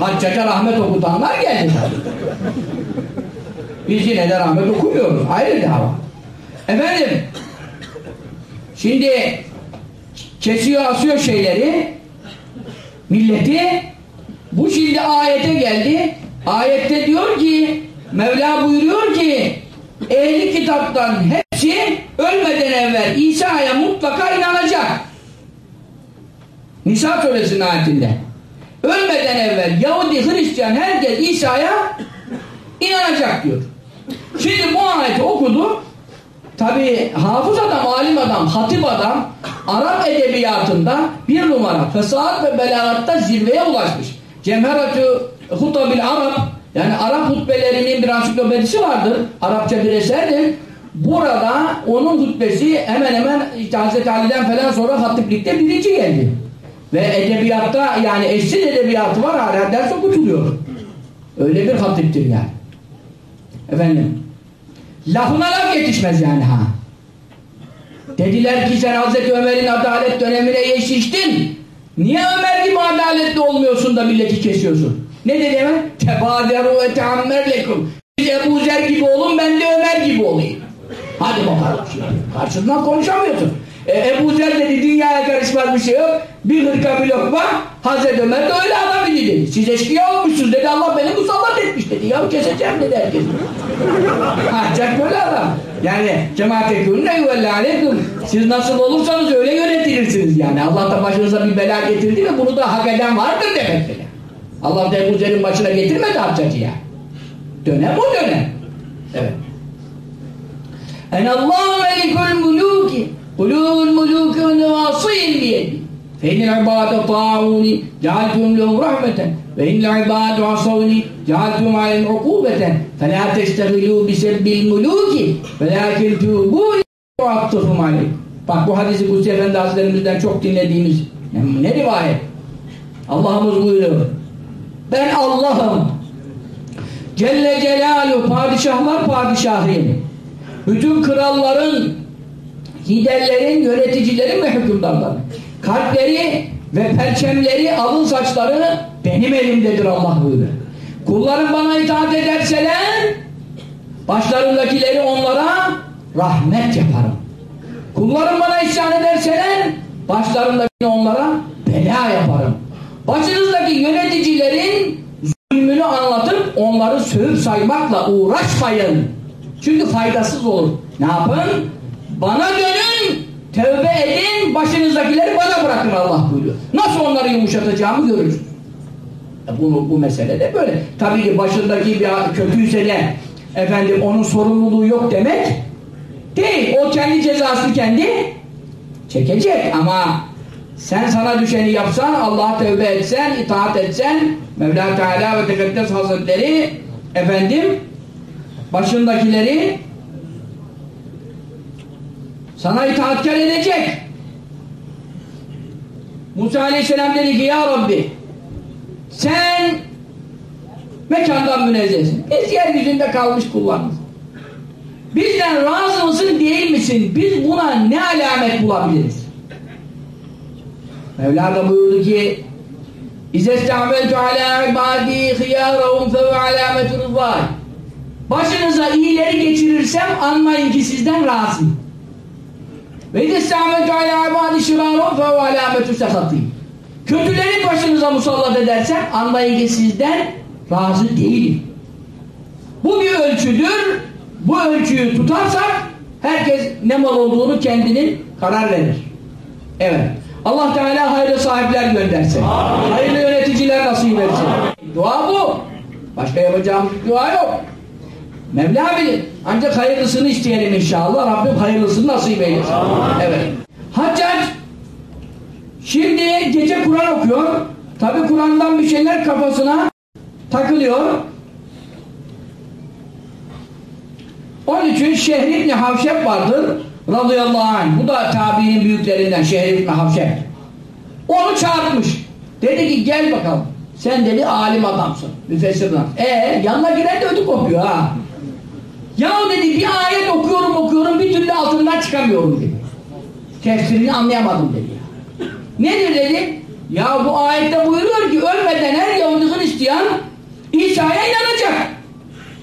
Haccaca rahmet okutanlar geldi tabii. Biz yine de rahmet okumuyoruz. Ayrı dava. Efendim şimdi kesiyor asıyor şeyleri. Milleti. Bu şimdi ayete geldi. Ayette diyor ki Mevla buyuruyor ki ehli kitaptan hepsi ölmeden evvel İsa'ya mutlaka inanacak. Nisa suresinin ayetinde. Ölmeden evvel Yahudi, Hristiyan herkes İsa'ya inanacak diyor. Şimdi bu ayeti okudu Tabi hafız adam, alim adam, hatip adam Arap edebiyatında bir numara fesahat ve belagatta zirveye ulaşmış. Cemheratü Hutabil Arap yani Arap hutbelerinin bir ansiklopedisi vardır. Arapça bir eserdir. Burada onun hutbesi hemen hemen işte Hazreti Ali'den falan sonra hatiplikte birinci geldi. Ve edebiyatta yani eşsiz edebiyatı var hala ders okutuluyor. Öyle bir hatiptir yani. Efendim Lafına laf yetişmez yani ha. Dediler ki sen Hazreti Ömer'in adalet dönemine yetiştin. Niye Ömer gibi adaletli olmuyorsun da milleti kesiyorsun? Ne dedi hemen? Tebaderu ve teammer lekum. Siz Ebu Zer gibi olun ben de Ömer gibi olayım. Hadi bakalım şimdi. Karşısından konuşamıyorsun. E, Ebu Zer dedi dünyaya karışmaz bir şey yok. Bir hırka bir lokma Hazreti Ömer de öyle adam idi dedi. Siz eşkıya olmuşsunuz dedi Allah beni musallat etmiş dedi. Ya keseceğim dedi herkes. Haccat böyle adam. Yani cemaat-i kûnne yuvellâlekum. Siz nasıl olursanız öyle yönetilirsiniz yani. Allah da başınıza bir bela getirdi ve bunu da hak eden vardır demektir. Allah da Ebu Zer'in başına getirmedi haccatı ya. Dönem o dönem. Evet. En Allahu melikul muluki kulûl muluki ve nevâsîn biyedi. فإن العباد طاعوني جعلتهم لهم رحمة وإن العباد عصوني جعلتهم عليهم عقوبة فلا تشتغلوا بسب الملوك ولكن توبوا وعطفهم عليكم Bak bu hadisi Kutsi Efendi Hazretlerimizden çok dinlediğimiz ne, ne rivayet? Allah'ımız buyuruyor. Ben Allah'ım. Celle Celaluhu padişahlar padişahıyım. Bütün kralların, liderlerin, yöneticilerin ve hükümdarların kalpleri ve perçemleri, alın saçları benim elimdedir Allah buyuruyor. Kullarım bana itaat ederseler başlarındakileri onlara rahmet yaparım. Kullarım bana isyan ederseler başlarındakini onlara bela yaparım. Başınızdaki yöneticilerin zulmünü anlatıp onları sövüp saymakla uğraşmayın. Çünkü faydasız olur. Ne yapın? Bana dönün Tevbe edin, başınızdakileri bana bırakın Allah buyuruyor. Nasıl onları yumuşatacağımı görürsünüz. E bu, bu mesele de böyle. Tabii ki başındaki bir kötüyse de efendim onun sorumluluğu yok demek değil. O kendi cezasını kendi çekecek ama sen sana düşeni yapsan, Allah'a tövbe etsen, itaat etsen, Mevla Teala ve Tekaddes Hazretleri efendim başındakileri sana itaatkar edecek. Musa Aleyhisselam dedi ki ya Rabbi sen mekandan münezzehsin. Biz yeryüzünde kalmış kullarız. Bizden razı mısın değil misin? Biz buna ne alamet bulabiliriz? Mevla da buyurdu ki İze ista'meltu ala ibadi khiyarahum fe ve alametu rızvay Başınıza iyileri geçirirsem anlayın ki sizden razıyım. Ve izze ista'meltu ala ibadi şirarahum fe alametu sehatiyim. Kötüleri başınıza musallat edersem anlayın ki sizden razı değilim. Bu bir ölçüdür. Bu ölçüyü tutarsak herkes ne mal olduğunu kendinin karar verir. Evet. Allah Teala hayırlı sahipler göndersin. Amin. Hayırlı yöneticiler nasip etsin. Dua bu. Başka yapacağımız dua yok. Mevla bilir. Ancak hayırlısını isteyelim inşallah. Rabbim hayırlısını nasip eylesin. Evet. Haccac şimdi gece Kur'an okuyor. Tabi Kur'an'dan bir şeyler kafasına takılıyor. Onun için Şehri İbni Havşep vardır radıyallahu anh. Bu da tabiinin büyüklerinden Şehri İbni Havşep. Onu çağırmış. Dedi ki gel bakalım. Sen dedi alim adamsın. Müfessirden. E yanına giren de ödü kopuyor ha. Ya dedi bir ayet okuyorum okuyorum bir türlü altından çıkamıyorum dedi. Tefsirini anlayamadım dedi. Nedir dedi? Ya bu ayette buyuruyor ki ölmeden her Yahudi Hristiyan İsa'ya inanacak.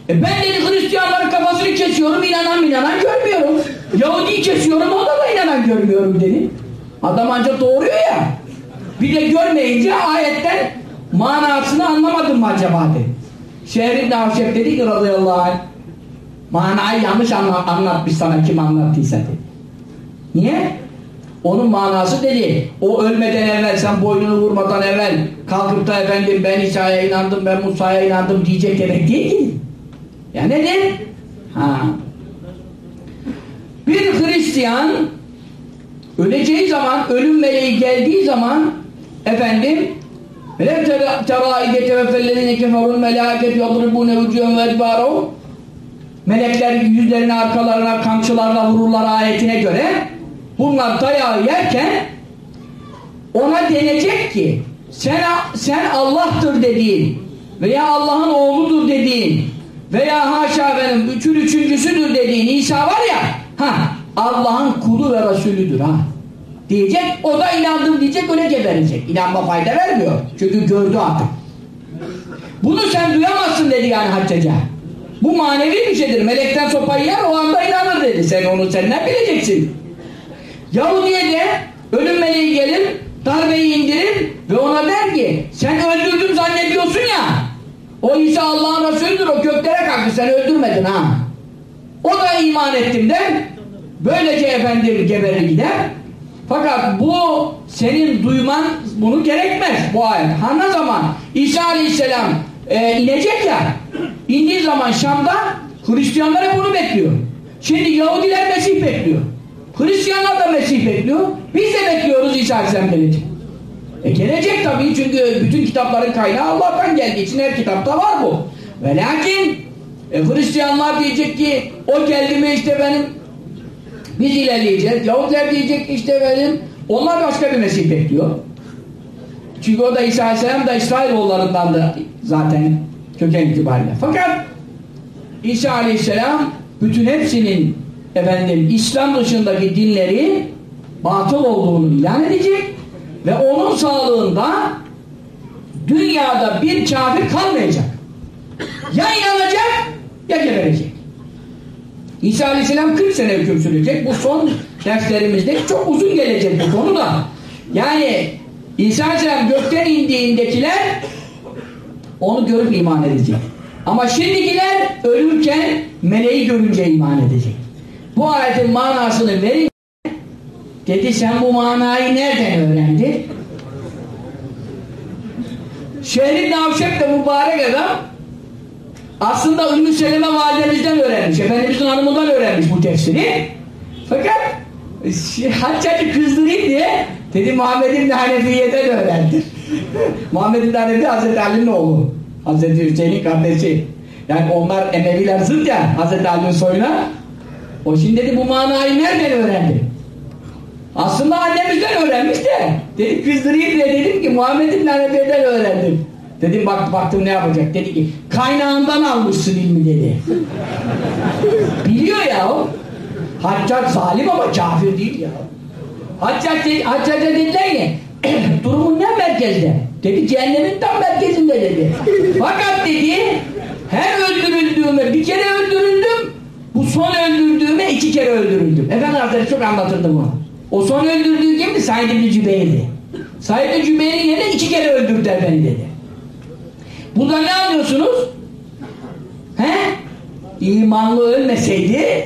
E ben dedi Hristiyanların kafasını kesiyorum inanan inanan görmüyorum. Yahudi kesiyorum ona da inanan görmüyorum dedi. Adam ancak doğuruyor ya. Bir de görmeyince ayetten manasını anlamadım mı acaba dedi. Şehrin Navşef dedi ki radıyallahu anh manayı yanlış anlat, anlatmış sana kim anlattıysa dedi. Niye? Onun manası dedi. O ölmeden evvel sen boynunu vurmadan evvel kalkıp da efendim ben İsa'ya inandım ben Musa'ya inandım diyecek demek değil ki. Ya nedir? Ha. Bir Hristiyan öleceği zaman, ölüm meleği geldiği zaman efendim وَلَمْ تَرَا اِذَ تَوَفَّلَّذِينَ كَفَرُوا الْمَلَائِكَةُ يَضْرِبُونَ وُجُوهُمْ وَاَدْبَارَهُمْ Melekler yüzlerini arkalarına kamçılarla vururlar ayetine göre. Bunlar dayağı yerken ona denecek ki sen, sen Allah'tır dediğin veya Allah'ın oğludur dediğin veya haşa benim üçün üçüncüsüdür dediğin İsa var ya ha Allah'ın kulu ve Resulüdür ha diyecek o da inandım diyecek öyle geberecek. İnanma fayda vermiyor çünkü gördü artık. Bunu sen duyamazsın dedi yani haccaca bu manevi bir şeydir melekten sopayı yer o anda inanır dedi sen onu sen ne bileceksin Yahudi'ye de ölüm meleği gelir darbeyi indirir ve ona der ki sen öldürdüm zannediyorsun ya o İsa Allah'ın Resulüdür o göklere kalktı sen öldürmedin ha. O da iman ettim der. Böylece efendim geberir gider. Fakat bu senin duyman bunu gerekmez bu ayet. Ha ne zaman İsa Aleyhisselam e, inecek ya indiği zaman Şam'da Hristiyanlar hep bunu bekliyor. Şimdi Yahudiler Mesih bekliyor. Hristiyanlar da Mesih bekliyor. Biz de bekliyoruz İsa Aleyhisselam gelecek. E gelecek tabii çünkü bütün kitapların kaynağı Allah'tan geldiği için her kitapta var bu. Ve lakin e, Hristiyanlar diyecek ki o geldi mi işte benim biz ilerleyeceğiz. Yahudiler diyecek işte benim onlar başka bir Mesih bekliyor. Çünkü o da İsa Aleyhisselam da İsrailoğullarından da zaten köken itibariyle. Fakat İsa Aleyhisselam bütün hepsinin efendim İslam dışındaki dinleri batıl olduğunu ilan edecek ve onun sağlığında dünyada bir kafir kalmayacak. Ya inanacak ya geberecek. İsa Aleyhisselam 40 sene hüküm sürecek. Bu son derslerimizde çok uzun gelecek bu konu da. Yani İsa Aleyhisselam gökten indiğindekiler onu görüp iman edecek. Ama şimdikiler ölürken meleği görünce iman edecek. Bu ayetin manasını verin Dedi sen bu manayı nereden öğrendin? Şehrin Navşep de mübarek adam aslında Ümmü Seleme validemizden öğrenmiş. Efendimizin hanımından öğrenmiş bu tefsiri. Fakat Haccacı kızdırayım diye dedi Muhammed İbni Hanefiye'den öğrendi. Muhammed İbni Hanefi Hazreti Ali'nin oğlu. Hazreti Hüseyin'in kardeşi. Yani onlar Emeviler zıt ya Hazreti Ali'nin soyuna. O şimdi dedi bu manayı nereden öğrendi? Aslında annemizden öğrenmiş de. Dedim kızdırayım diye dedim ki Muhammed İbni Hanefiye'den öğrendim. Dedim bak baktım ne yapacak? Dedi ki kaynağından almışsın ilmi dedi. Biliyor ya o. Haccac zalim ama kafir değil ya. Haccac, Haccac'a dediler ki durumun ne merkezde? Dedi cehennemin tam merkezinde dedi. Fakat dedi her öldürüldüğüme bir kere öldürüldüm bu son öldürdüğüme iki kere öldürüldüm. Efendi Hazretleri çok anlatırdı bunu. O son öldürdüğü kimdi? Said İbni Cübeyr'di. Said İbni Cübeyr'in yerine iki kere öldürdü efendi dedi. Burada ne anlıyorsunuz? He? İmanlı ölmeseydi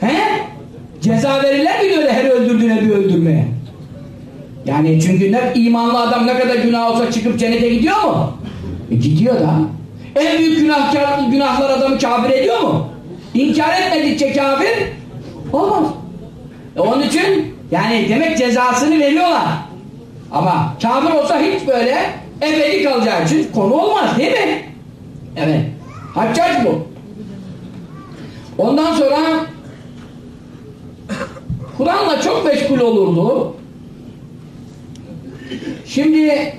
he? Ceza verirler mi öyle her öldürdüğüne bir öldürmeye? Yani çünkü ne, imanlı adam ne kadar günah olsa çıkıp cennete gidiyor mu? E gidiyor da. En büyük günahkar, günahlar adamı kafir ediyor mu? İnkar etmedikçe kafir olmaz. E onun için yani demek cezasını veriyorlar. Ama kafir olsa hiç böyle ebedi kalacağı için konu olmaz değil mi? Evet. Haccac bu. Ondan sonra Kur'an'la çok meşgul olurdu. Şimdi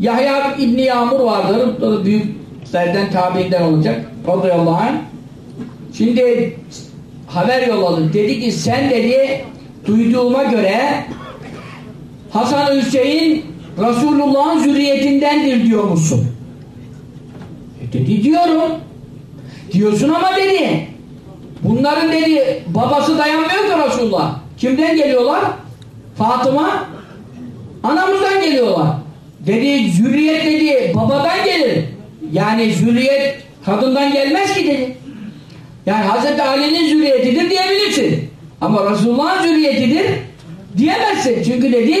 Yahya İbni Yağmur vardır. Büyüklerden tabiinden olacak. Radıyallahu anh. Şimdi haber yolladı. Dedi ki sen dedi duyduğuma göre Hasan Hüseyin Resulullah'ın zürriyetindendir diyor musun? E dedi diyorum. Diyorsun ama dedi bunların dedi babası dayanmıyor ki Resulullah. Kimden geliyorlar? Fatıma anamızdan geliyorlar. Dedi zürriyet dedi babadan gelir. Yani zürriyet kadından gelmez ki dedi. Yani Hz. Ali'nin zürriyetidir diyebilirsin. Ama Resulullah'ın zürriyetidir diyemezsin. Çünkü dedi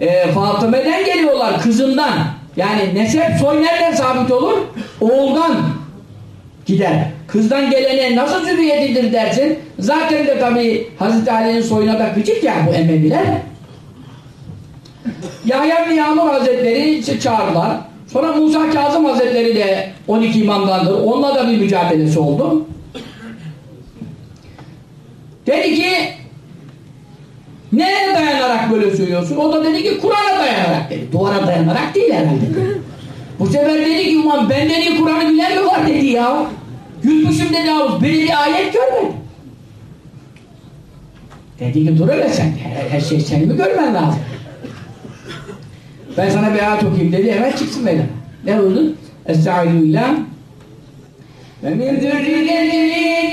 e, Fatıme'den geliyorlar kızından. Yani nesep soy nereden sabit olur? Oğuldan gider. Kızdan gelene nasıl zürriyetidir dersin. Zaten de tabi Hazreti Ali'nin soyuna da küçük ya bu Emeviler. Yahya bin Yağmur Hazretleri işte çağırdılar. Sonra Musa Kazım Hazretleri de 12 imamdandır. Onunla da bir mücadelesi oldu. Dedi ki neye dayanarak böyle söylüyorsun? O da dedi ki Kur'an'a dayanarak dedi. Duvara dayanarak değil herhalde. Bu sefer dedi ki ulan benden iyi Kur'an'ı bilen mi var dedi ya. Yutmuşum dedi havuz. Beni bir ayet görmedi. Dedi ki dur öyle sen. Her, her şey seni mi görmen lazım? Ben sana bir ayet okuyayım dedi. Hemen çıksın benim. Ne oldu? Estaizu billah. Ve min zürriyetini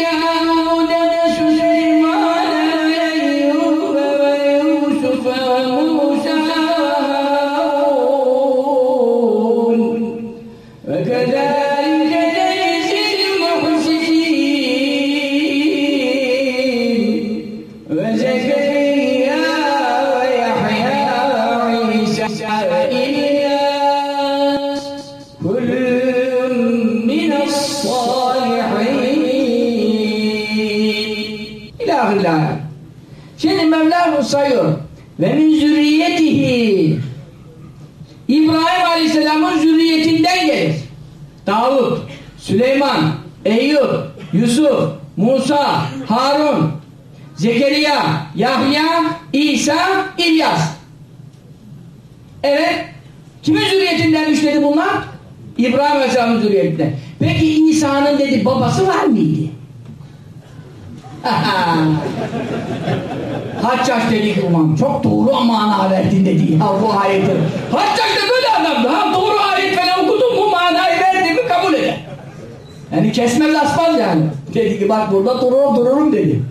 Bak burada dururum dururum dedi.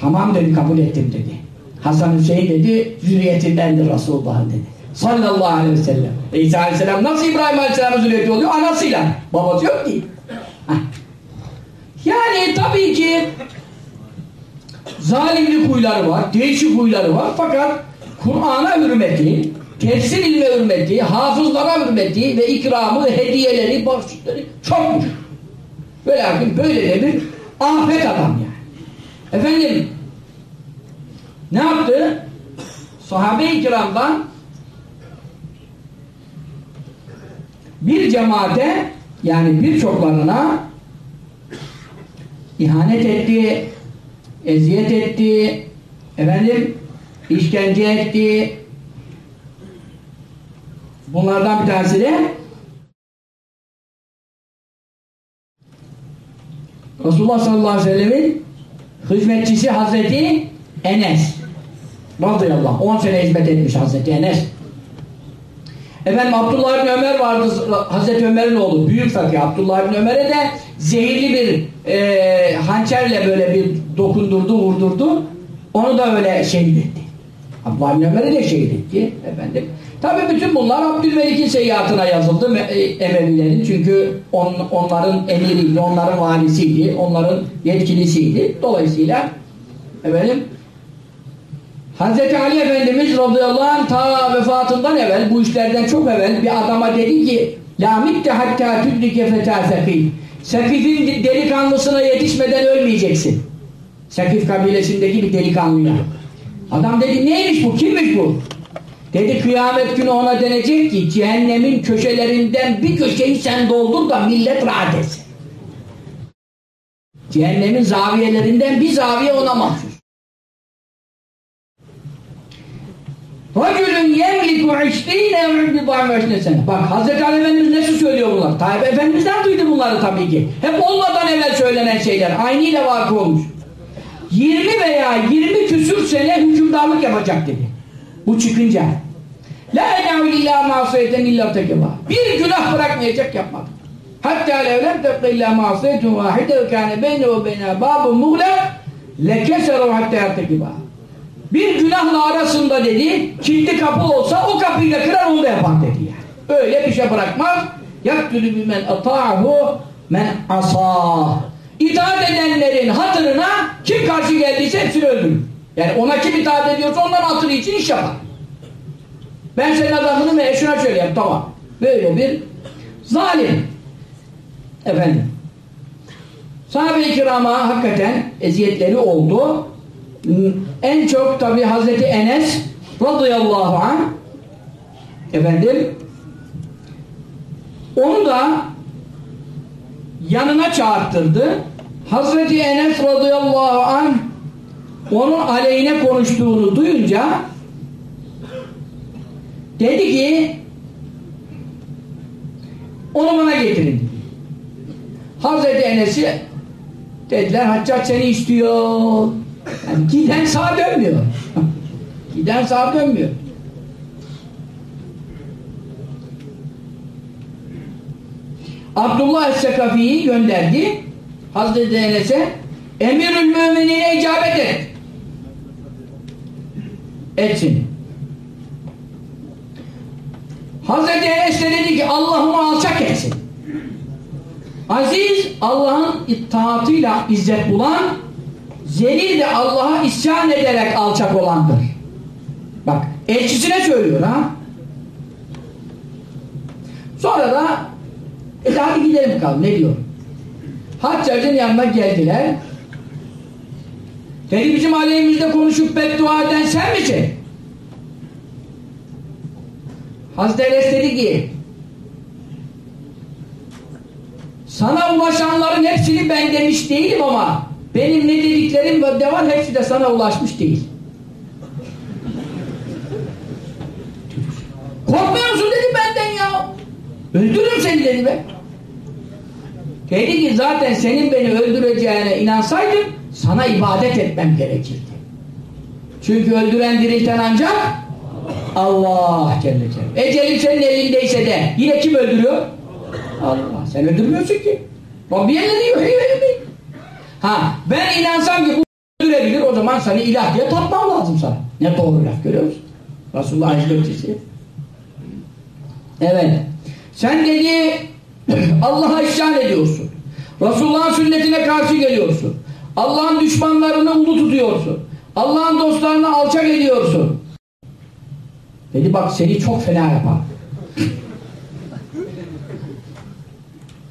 Tamam dedi kabul ettim dedi. Hasan Hüseyin dedi zürriyetindendir Resulullah'ın dedi. Sallallahu aleyhi ve sellem. E İsa aleyhisselam nasıl İbrahim aleyhisselamın zürriyeti oluyor? Anasıyla. Babası yok ki. Yani tabii ki zalimlik huyları var, değişik huyları var fakat Kur'an'a hürmeti, tefsir ilme hürmeti, hafızlara hürmeti ve ikramı, hediyeleri, bahşişleri çokmuş. Böyle böyle de bir afet adam yani. Efendim ne yaptı? Sahabe-i kiramdan bir cemaate yani birçoklarına ihanet etti, eziyet etti, efendim işkence etti. Bunlardan bir tanesi de Resulullah sallallahu aleyhi ve sellemin hizmetçisi Hazreti Enes. Radıyallahu 10 sene hizmet etmiş Hazreti Enes. Efendim Abdullah bin Ömer vardı Hazreti Ömer'in oğlu büyük fakir. Abdullah bin Ömer'e de zehirli bir e, hançerle böyle bir dokundurdu vurdurdu. Onu da öyle şehit etti. Abdullah bin Ömer'i de şehit etti efendim Tabi bütün bunlar Abdülmelik'in seyyatına yazıldı e, Emevilerin çünkü on, onların emiriydi, onların valisiydi, onların yetkilisiydi. Dolayısıyla efendim Hz. Ali Efendimiz radıyallahu anh ta vefatından evvel bu işlerden çok evvel bir adama dedi ki La mitte hatta tüdrike fetâ sekîf Sekif'in delikanlısına yetişmeden ölmeyeceksin. Sekif kabilesindeki bir delikanlıya. Adam dedi neymiş bu? Kimmiş bu? Dedi kıyamet günü ona denecek ki cehennemin köşelerinden bir köşeyi sen doldur da millet rahat etsin. Cehennemin zaviyelerinden bir zaviye ona mahsus. Racülün yemliku iştîne emrüddî sene. Bak Hazreti Ali Efendimiz nasıl söylüyor bunlar? Tayyip Efendimiz'den duydu bunları tabii ki. Hep olmadan evvel söylenen şeyler. Aynıyla vakı olmuş. 20 veya 20 küsür sene hükümdarlık yapacak dedi. Bu çıkınca. La ede'u illa masiyeten illa tekeba. Bir günah bırakmayacak yapmak. Hatta levlem tebqi illa masiyetun vahide ve kâne beyne ve beyne babu muğlek lekeseru hatta yertekiba. Bir günahla arasında dedi, kilitli kapı olsa o kapıyı da kırar onu da yapar dedi yani. Öyle bir şey bırakmaz. Yaktülü bimen ata'hu men asâh. İtaat edenlerin hatırına kim karşı geldiyse hepsini öldürür. Yani ona kim itaat ediyorsa ondan hatırı için iş yapar. Ben senin adamını ve şuna söyleyeyim tamam. Böyle bir zalim. Efendim. Sahabe-i kirama hakikaten eziyetleri oldu. En çok tabi Hazreti Enes radıyallahu anh efendim onu da yanına çağırttırdı. Hazreti Enes radıyallahu anh onun aleyhine konuştuğunu duyunca dedi ki onu bana getirin. Hazreti Enes'i dediler Haccac seni istiyor. Yani giden sağa dönmüyor. giden sağa dönmüyor. Abdullah Es-Sekafi'yi gönderdi. Hazreti Enes'e Emirül müminine icabet et. Etsin. Hazreti Enes de dedi ki Allah'ımı alçak etsin. Aziz Allah'ın itaatıyla izzet bulan zelil de Allah'a isyan ederek alçak olandır. Bak elçisine söylüyor ha. Sonra da e hadi gidelim bakalım ne diyor. Haccacın yanına geldiler. Dedi bizim aleyhimizde konuşup beddua eden sen misin? Hazreti Enes dedi ki sana ulaşanların hepsini ben demiş değilim ama benim ne dediklerim de var hepsi de sana ulaşmış değil. Korkmuyor musun dedi benden ya. Öldürürüm seni dedi be. Dedi ki zaten senin beni öldüreceğine inansaydım sana ibadet etmem gerekirdi. Çünkü öldüren dirilten ancak Allah Celle Celle. Ecelin senin elindeyse de yine kim öldürüyor? Allah. Sen öldürmüyorsun ki. Rabbiyellezi yuhî ve Ha ben inansam ki bu öldürebilir o zaman seni ilah diye tapmam lazım sana. Ne doğru laf görüyor musun? Resulullah hizmetçisi. Evet. Sen dedi Allah'a isyan ediyorsun. Resulullah'ın sünnetine karşı geliyorsun. Allah'ın düşmanlarını ulu tutuyorsun. Allah'ın dostlarını alçak ediyorsun. Dedi bak seni çok fena yapar.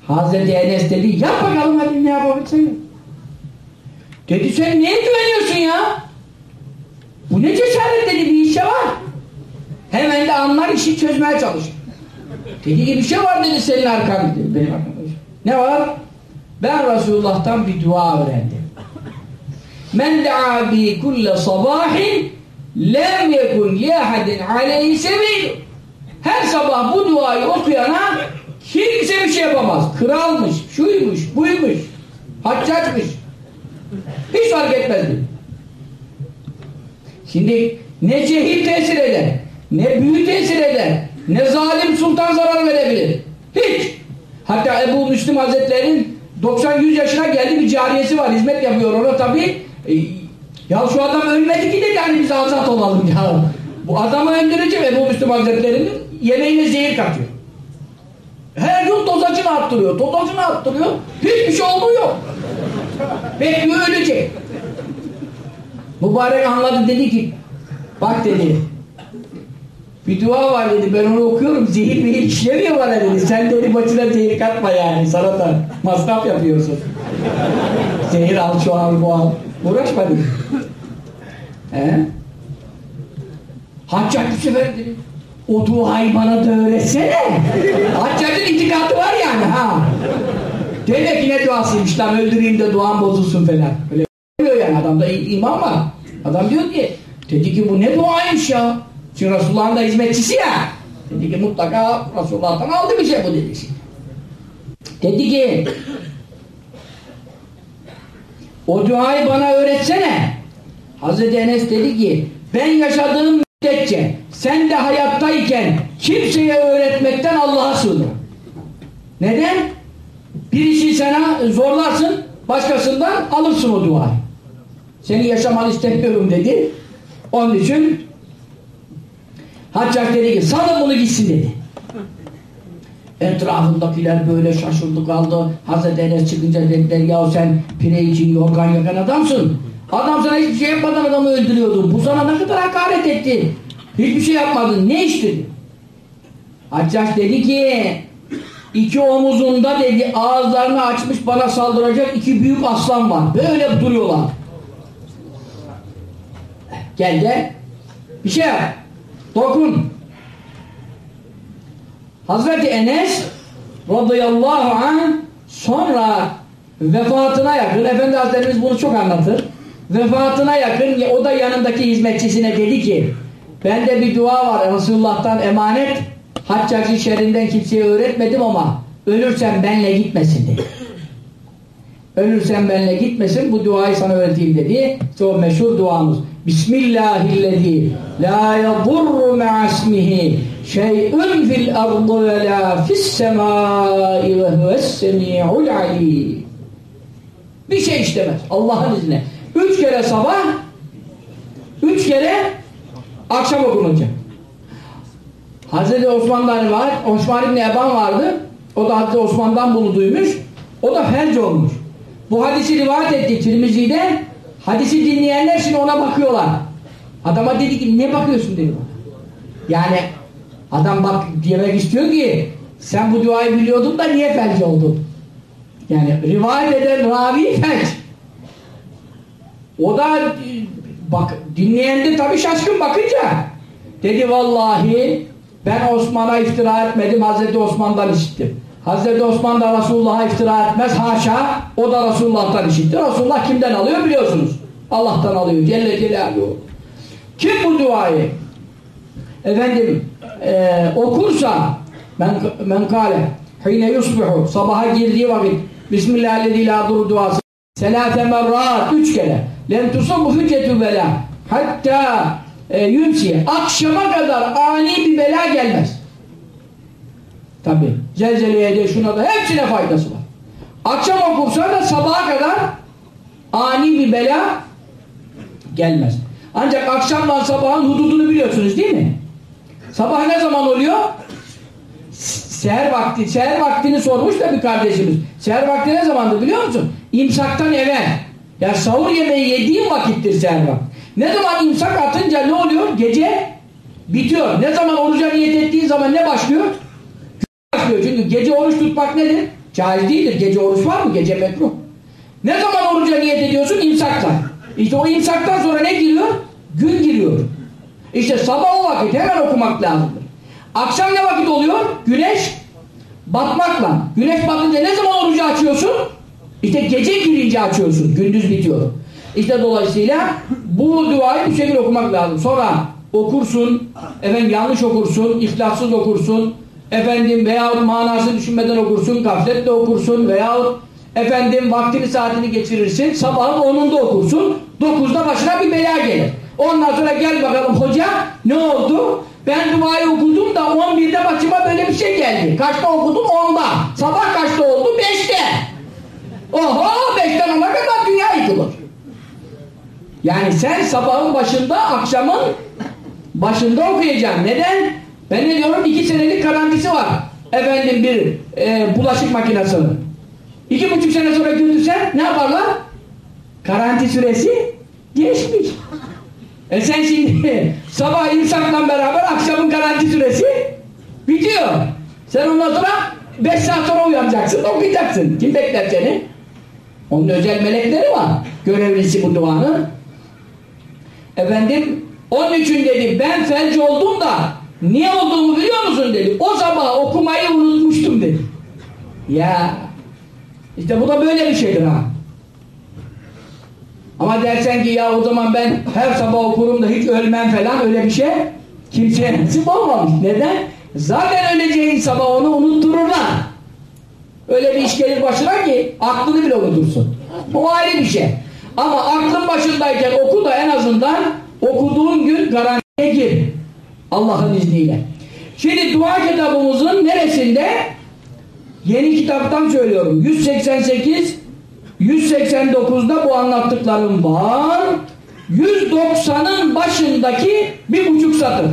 Hazreti Enes dedi yap bakalım hadi ne yapabilsin. Dedi sen neye güveniyorsun ya? Bu ne cesaret dedi bir işe var. Hemen de anlar işi çözmeye çalışır. Dedi ki bir şey var dedi senin arkan dedi benim arkamda. Ne var? Ben Resulullah'tan bir dua öğrendim. Men da'a bi kulle sabahin lem yekun li ahadin aleyhi sebil. Her sabah bu duayı okuyana kimse bir şey yapamaz. Kralmış, şuymuş, buymuş, haccacmış. Hiç fark etmezdi. Şimdi ne cehil tesir eder, ne büyü tesir eder, ne zalim sultan zarar verebilir. Hiç. Hatta Ebu Müslim Hazretleri'nin 90-100 yaşına geldi bir cariyesi var. Hizmet yapıyor ona tabi. E, ya şu adam ölmedi ki de yani biz azat olalım ya. Bu adamı öldüreceğim Ebu Müslim Hazretleri'nin yemeğine zehir katıyor. Her gün dozajını arttırıyor. Dozajını arttırıyor. Hiçbir şey olmuyor. Bekliyor ölecek. Mübarek anladı dedi ki bak dedi bir dua var dedi ben onu okuyorum zehir mehir işlemiyor bana dedi sen dedi başına zehir katma yani sana da masraf yapıyorsun zehir al şu al bu al uğraşma dedi he? Haccat bir sefer dedi o duayı bana da öğretsene. Haccat'ın itikadı var yani ha. Demek ki ne duasıymış lan öldüreyim de duam bozulsun falan. Öyle diyor yani adamda iman var. Adam diyor ki dedi ki bu ne duaymış ya? Çünkü Resulullah'ın da hizmetçisi ya. Dedi ki mutlaka Resulullah'tan aldı bir şey bu dedi. Dedi ki o duayı bana öğretsene. Hazreti Enes dedi ki ben yaşadığım müddetçe sen de hayattayken kimseye öğretmekten Allah'a sığınırım. Neden? Birisi sana zorlarsın başkasından alırsın o duayı. Seni yaşamanı istemiyorum dedi. Onun için Haccac dedi ki salın bunu gitsin dedi. Etrafındakiler böyle şaşırdı kaldı. Hazreti Enes çıkınca dediler ya sen pire için yorgan yakan adamsın. Adam sana hiçbir şey yapmadan adamı öldürüyordun. Bu sana ne kadar hakaret etti. Hiçbir şey yapmadın. Ne iş dedi. Haccac dedi ki iki omuzunda dedi ağızlarını açmış bana saldıracak iki büyük aslan var. Böyle duruyorlar. Gel gel. Bir şey yap. Dokun. Hazreti Enes radıyallahu anh sonra vefatına yakın, Efendi Hazretlerimiz bunu çok anlatır. Vefatına yakın o da yanındaki hizmetçisine dedi ki bende bir dua var Resulullah'tan emanet Haccacı şerrinden kimseye öğretmedim ama ölürsem benle gitmesin dedi. Ölürsen benle gitmesin bu duayı sana öğreteyim dedi. İşte meşhur duamız. Bismillahillezî la yadurru me'asmihi şey'ün fil ardı ve la fissemâi ve huves-semî'ul alîm. Bir şey istemez Allah'ın izniyle. Üç kere sabah üç kere akşam okunacak. Hazreti Osman'dan var. Osman İbni Eban vardı. O da Hazreti Osman'dan bunu duymuş. O da felç olmuş. Bu hadisi rivayet etti Tirmizi'de. Hadisi dinleyenler şimdi ona bakıyorlar. Adama dedi ki ne bakıyorsun dedi bana. Yani adam bak demek istiyor ki sen bu duayı biliyordun da niye felç oldun? Yani rivayet eden ravi felç. O da bak dinleyen de tabii şaşkın bakınca dedi vallahi ben Osman'a iftira etmedim Hazreti Osman'dan işittim. Hazreti Osman da Resulullah'a iftira etmez haşa o da Resulullah'tan işitti. Resulullah kimden alıyor biliyorsunuz. Allah'tan alıyor Celle Celaluhu. Kim bu duayı efendim e, okursa men, men kâle hine yusbihu sabaha girdiği vakit Bismillahirrahmanirrahim la dur duası selâfe merrat üç kere. Lem tusabu hüccetü bela hatta e, yümsiye akşama kadar ani bir bela gelmez. Tabi zelzeleye de şuna da hepsine faydası var. Akşam okursa da sabaha kadar ani bir bela gelmez. Ancak akşamdan sabahın hududunu biliyorsunuz değil mi sabah ne zaman oluyor seher vakti seher vaktini sormuş da bir kardeşimiz seher vakti ne zamandır biliyor musun imsaktan evvel ya sahur yemeği yediğin vakittir seher vakti ne zaman imsak atınca ne oluyor? Gece Bitiyor. Ne zaman oruca niyet ettiğin zaman ne başlıyor? başlıyor. Çünkü gece oruç tutmak nedir? Caiz değildir. Gece oruç var mı? Gece mekruh. Ne zaman oruca niyet ediyorsun? İmsakla. İşte o imsaktan sonra ne giriyor? Gün giriyor. İşte sabah o vakit hemen okumak lazımdır. Akşam ne vakit oluyor? Güneş batmakla. Güneş batınca ne zaman orucu açıyorsun? İşte gece girince açıyorsun. Gündüz bitiyor. İşte dolayısıyla bu duayı bu şekilde okumak lazım. Sonra okursun, efendim yanlış okursun, ihlassız okursun, efendim veyahut manası düşünmeden okursun, gafletle okursun veyahut efendim vaktini saatini geçirirsin, sabahın onunda okursun, dokuzda başına bir bela gelir. Ondan sonra gel bakalım hoca ne oldu? Ben duayı okudum da 11'de başıma böyle bir şey geldi. Kaçta okudun? 10'da. Sabah kaçta oldu? 5'te. Oho 5'ten ona kadar dünya yıkılır. Yani sen sabahın başında akşamın başında okuyacaksın. Neden? Ben ne diyorum? iki senelik garantisi var. Efendim bir e, bulaşık makinesinin. İki buçuk sene sonra götürsen ne yaparlar? Garanti süresi geçmiş. E sen şimdi sabah imsakla beraber akşamın garanti süresi bitiyor. Sen ondan sonra beş saat sonra uyanacaksın, okuyacaksın. Kim bekler seni? Onun özel melekleri var. Görevlisi bu duanın. Efendim onun için dedi ben felç oldum da niye olduğumu biliyor musun dedi. O sabah okumayı unutmuştum dedi. Ya işte bu da böyle bir şeydir ha. Ama dersen ki ya o zaman ben her sabah okurum da hiç ölmem falan öyle bir şey kimseye nasip olmamış. Neden? Zaten öleceğin sabah onu unuttururlar. Öyle bir iş gelir başına ki aklını bile unutursun. Bu ayrı bir şey. Ama aklın başındayken oku da en azından okuduğun gün garantiye gir. Allah'ın izniyle. Şimdi dua kitabımızın neresinde? Yeni kitaptan söylüyorum. 188 189'da bu anlattıklarım var. 190'ın başındaki bir buçuk satır.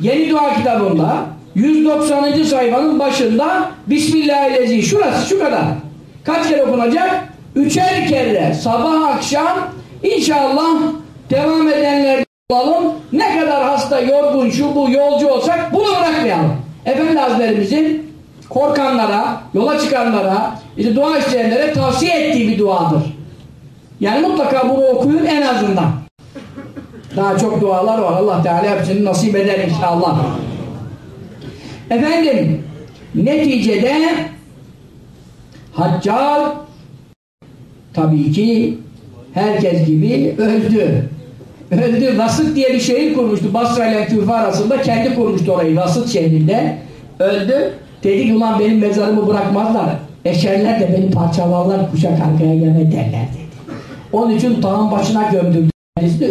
Yeni dua kitabında 190. sayfanın başında Bismillahirrahmanirrahim. Şurası şu kadar. Kaç kere okunacak? Üçer kere sabah akşam inşallah devam edenler olalım. Ne kadar hasta, yorgun, şu bu yolcu olsak bunu bırakmayalım. Efendi Hazretlerimizin korkanlara, yola çıkanlara, işte dua isteyenlere tavsiye ettiği bir duadır. Yani mutlaka bunu okuyun en azından. Daha çok dualar var. Allah Teala hepsini nasip eder inşallah. Efendim, neticede Haccal tabii ki herkes gibi öldü. Öldü. Vasıt diye bir şehir kurmuştu. Basra ile Küfe arasında kendi kurmuştu orayı Vasıt şehrinde. Öldü. Dedi ki ulan benim mezarımı bırakmazlar. Eşerler de beni parçalarlar kuşak arkaya gelme derler dedi. Onun için dağın başına gömdürdü.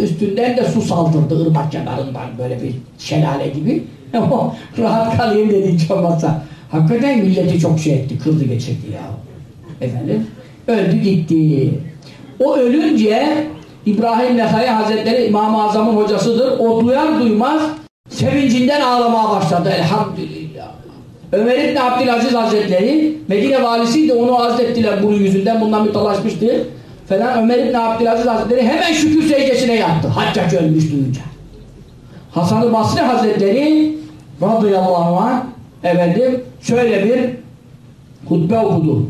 Üstünden de su saldırdı ırmak kenarından böyle bir şelale gibi. Rahat kalayım dedi hiç. Hakikaten milleti çok şey etti, kırdı geçirdi ya. Efendim, öldü gitti. O ölünce İbrahim Nehai Hazretleri İmam-ı Azam'ın hocasıdır. O duyar duymaz sevincinden ağlamaya başladı. Elhamdülillah. Ömer İbni Abdülaziz Hazretleri Medine valisi de onu azlettiler bunun yüzünden. Bundan mütalaşmıştı. Falan Ömer İbni Abdülaziz Hazretleri hemen şükür secdesine yattı. Haccac ölmüş duyunca. Hasan-ı Basri Hazretleri radıyallahu anh efendim şöyle bir hutbe okudu.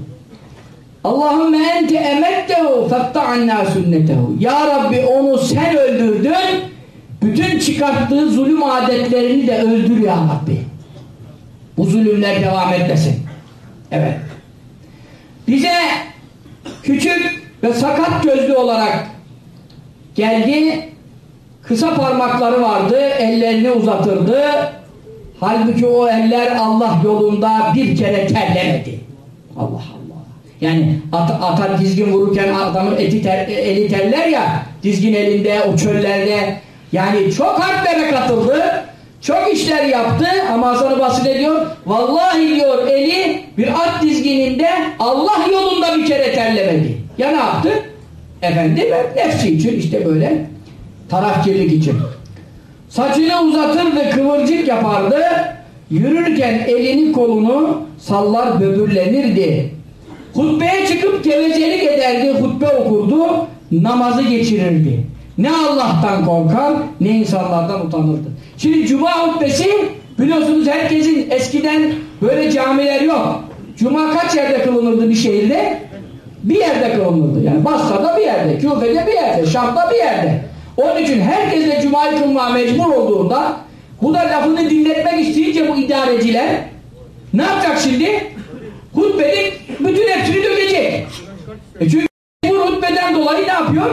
Allahümme ente emettehu fetta'anna sünnetehu. Ya Rabbi onu sen öldürdün. Bütün çıkarttığı zulüm adetlerini de öldür ya Rabbi. Bu zulümler devam etmesin. Evet. Bize küçük ve sakat gözlü olarak geldi. Kısa parmakları vardı. Ellerini uzatırdı. Halbuki o eller Allah yolunda bir kere terlemedi. Allah Allah. Yani at, ata dizgin vururken adamın eti ter, eli terler ya dizgin elinde o çöllerde yani çok harplere katıldı çok işler yaptı ama Hasan-ı Basri vallahi diyor eli bir at dizgininde Allah yolunda bir kere terlemedi. Ya ne yaptı? efendim nefsi için işte böyle tarafkirlik için. Saçını uzatırdı kıvırcık yapardı. Yürürken elini kolunu sallar böbürlenirdi. Hutbeye çıkıp gevezelik ederdi hutbe okurdu namazı geçirirdi. Ne Allah'tan korkar ne insanlardan utanırdı. Şimdi cuma hutbesi biliyorsunuz herkesin eskiden böyle camiler yok. Cuma kaç yerde kılınırdı bir şehirde? Bir yerde kılınırdı. Yani Basra'da bir yerde, Küfe'de bir yerde, Şam'da bir yerde. Onun için herkes de Cuma'yı kılmaya mecbur olduğunda bu da lafını dinletmek isteyince bu idareciler ne yapacak şimdi? Hutbenin bütün hepsini dökecek. E çünkü bu hutbeden dolayı ne yapıyor?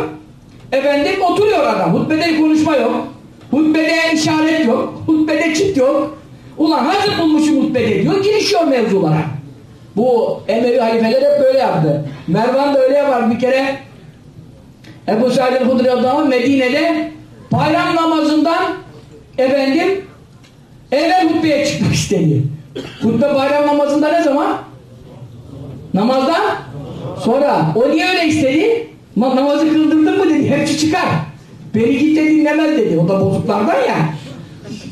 Efendim oturuyor adam. Hutbede konuşma yok. Hutbede işaret yok. Hutbede çift yok. Ulan hazır bulmuşum hutbede diyor. Girişiyor mevzulara. Bu Emevi halifeler hep böyle yaptı. Mervan da öyle yapar. Bir kere Ebu Sa'd el-Hudri Medine'de bayram namazından efendim evvel hutbeye çıkmak istedi. Hutbe bayram namazında ne zaman? Namazda? Sonra. O niye öyle istedi? Namazı kıldırdın mı dedi. Hepsi çıkar. Beni git de dinlemez dedi. O da bozuklardan ya.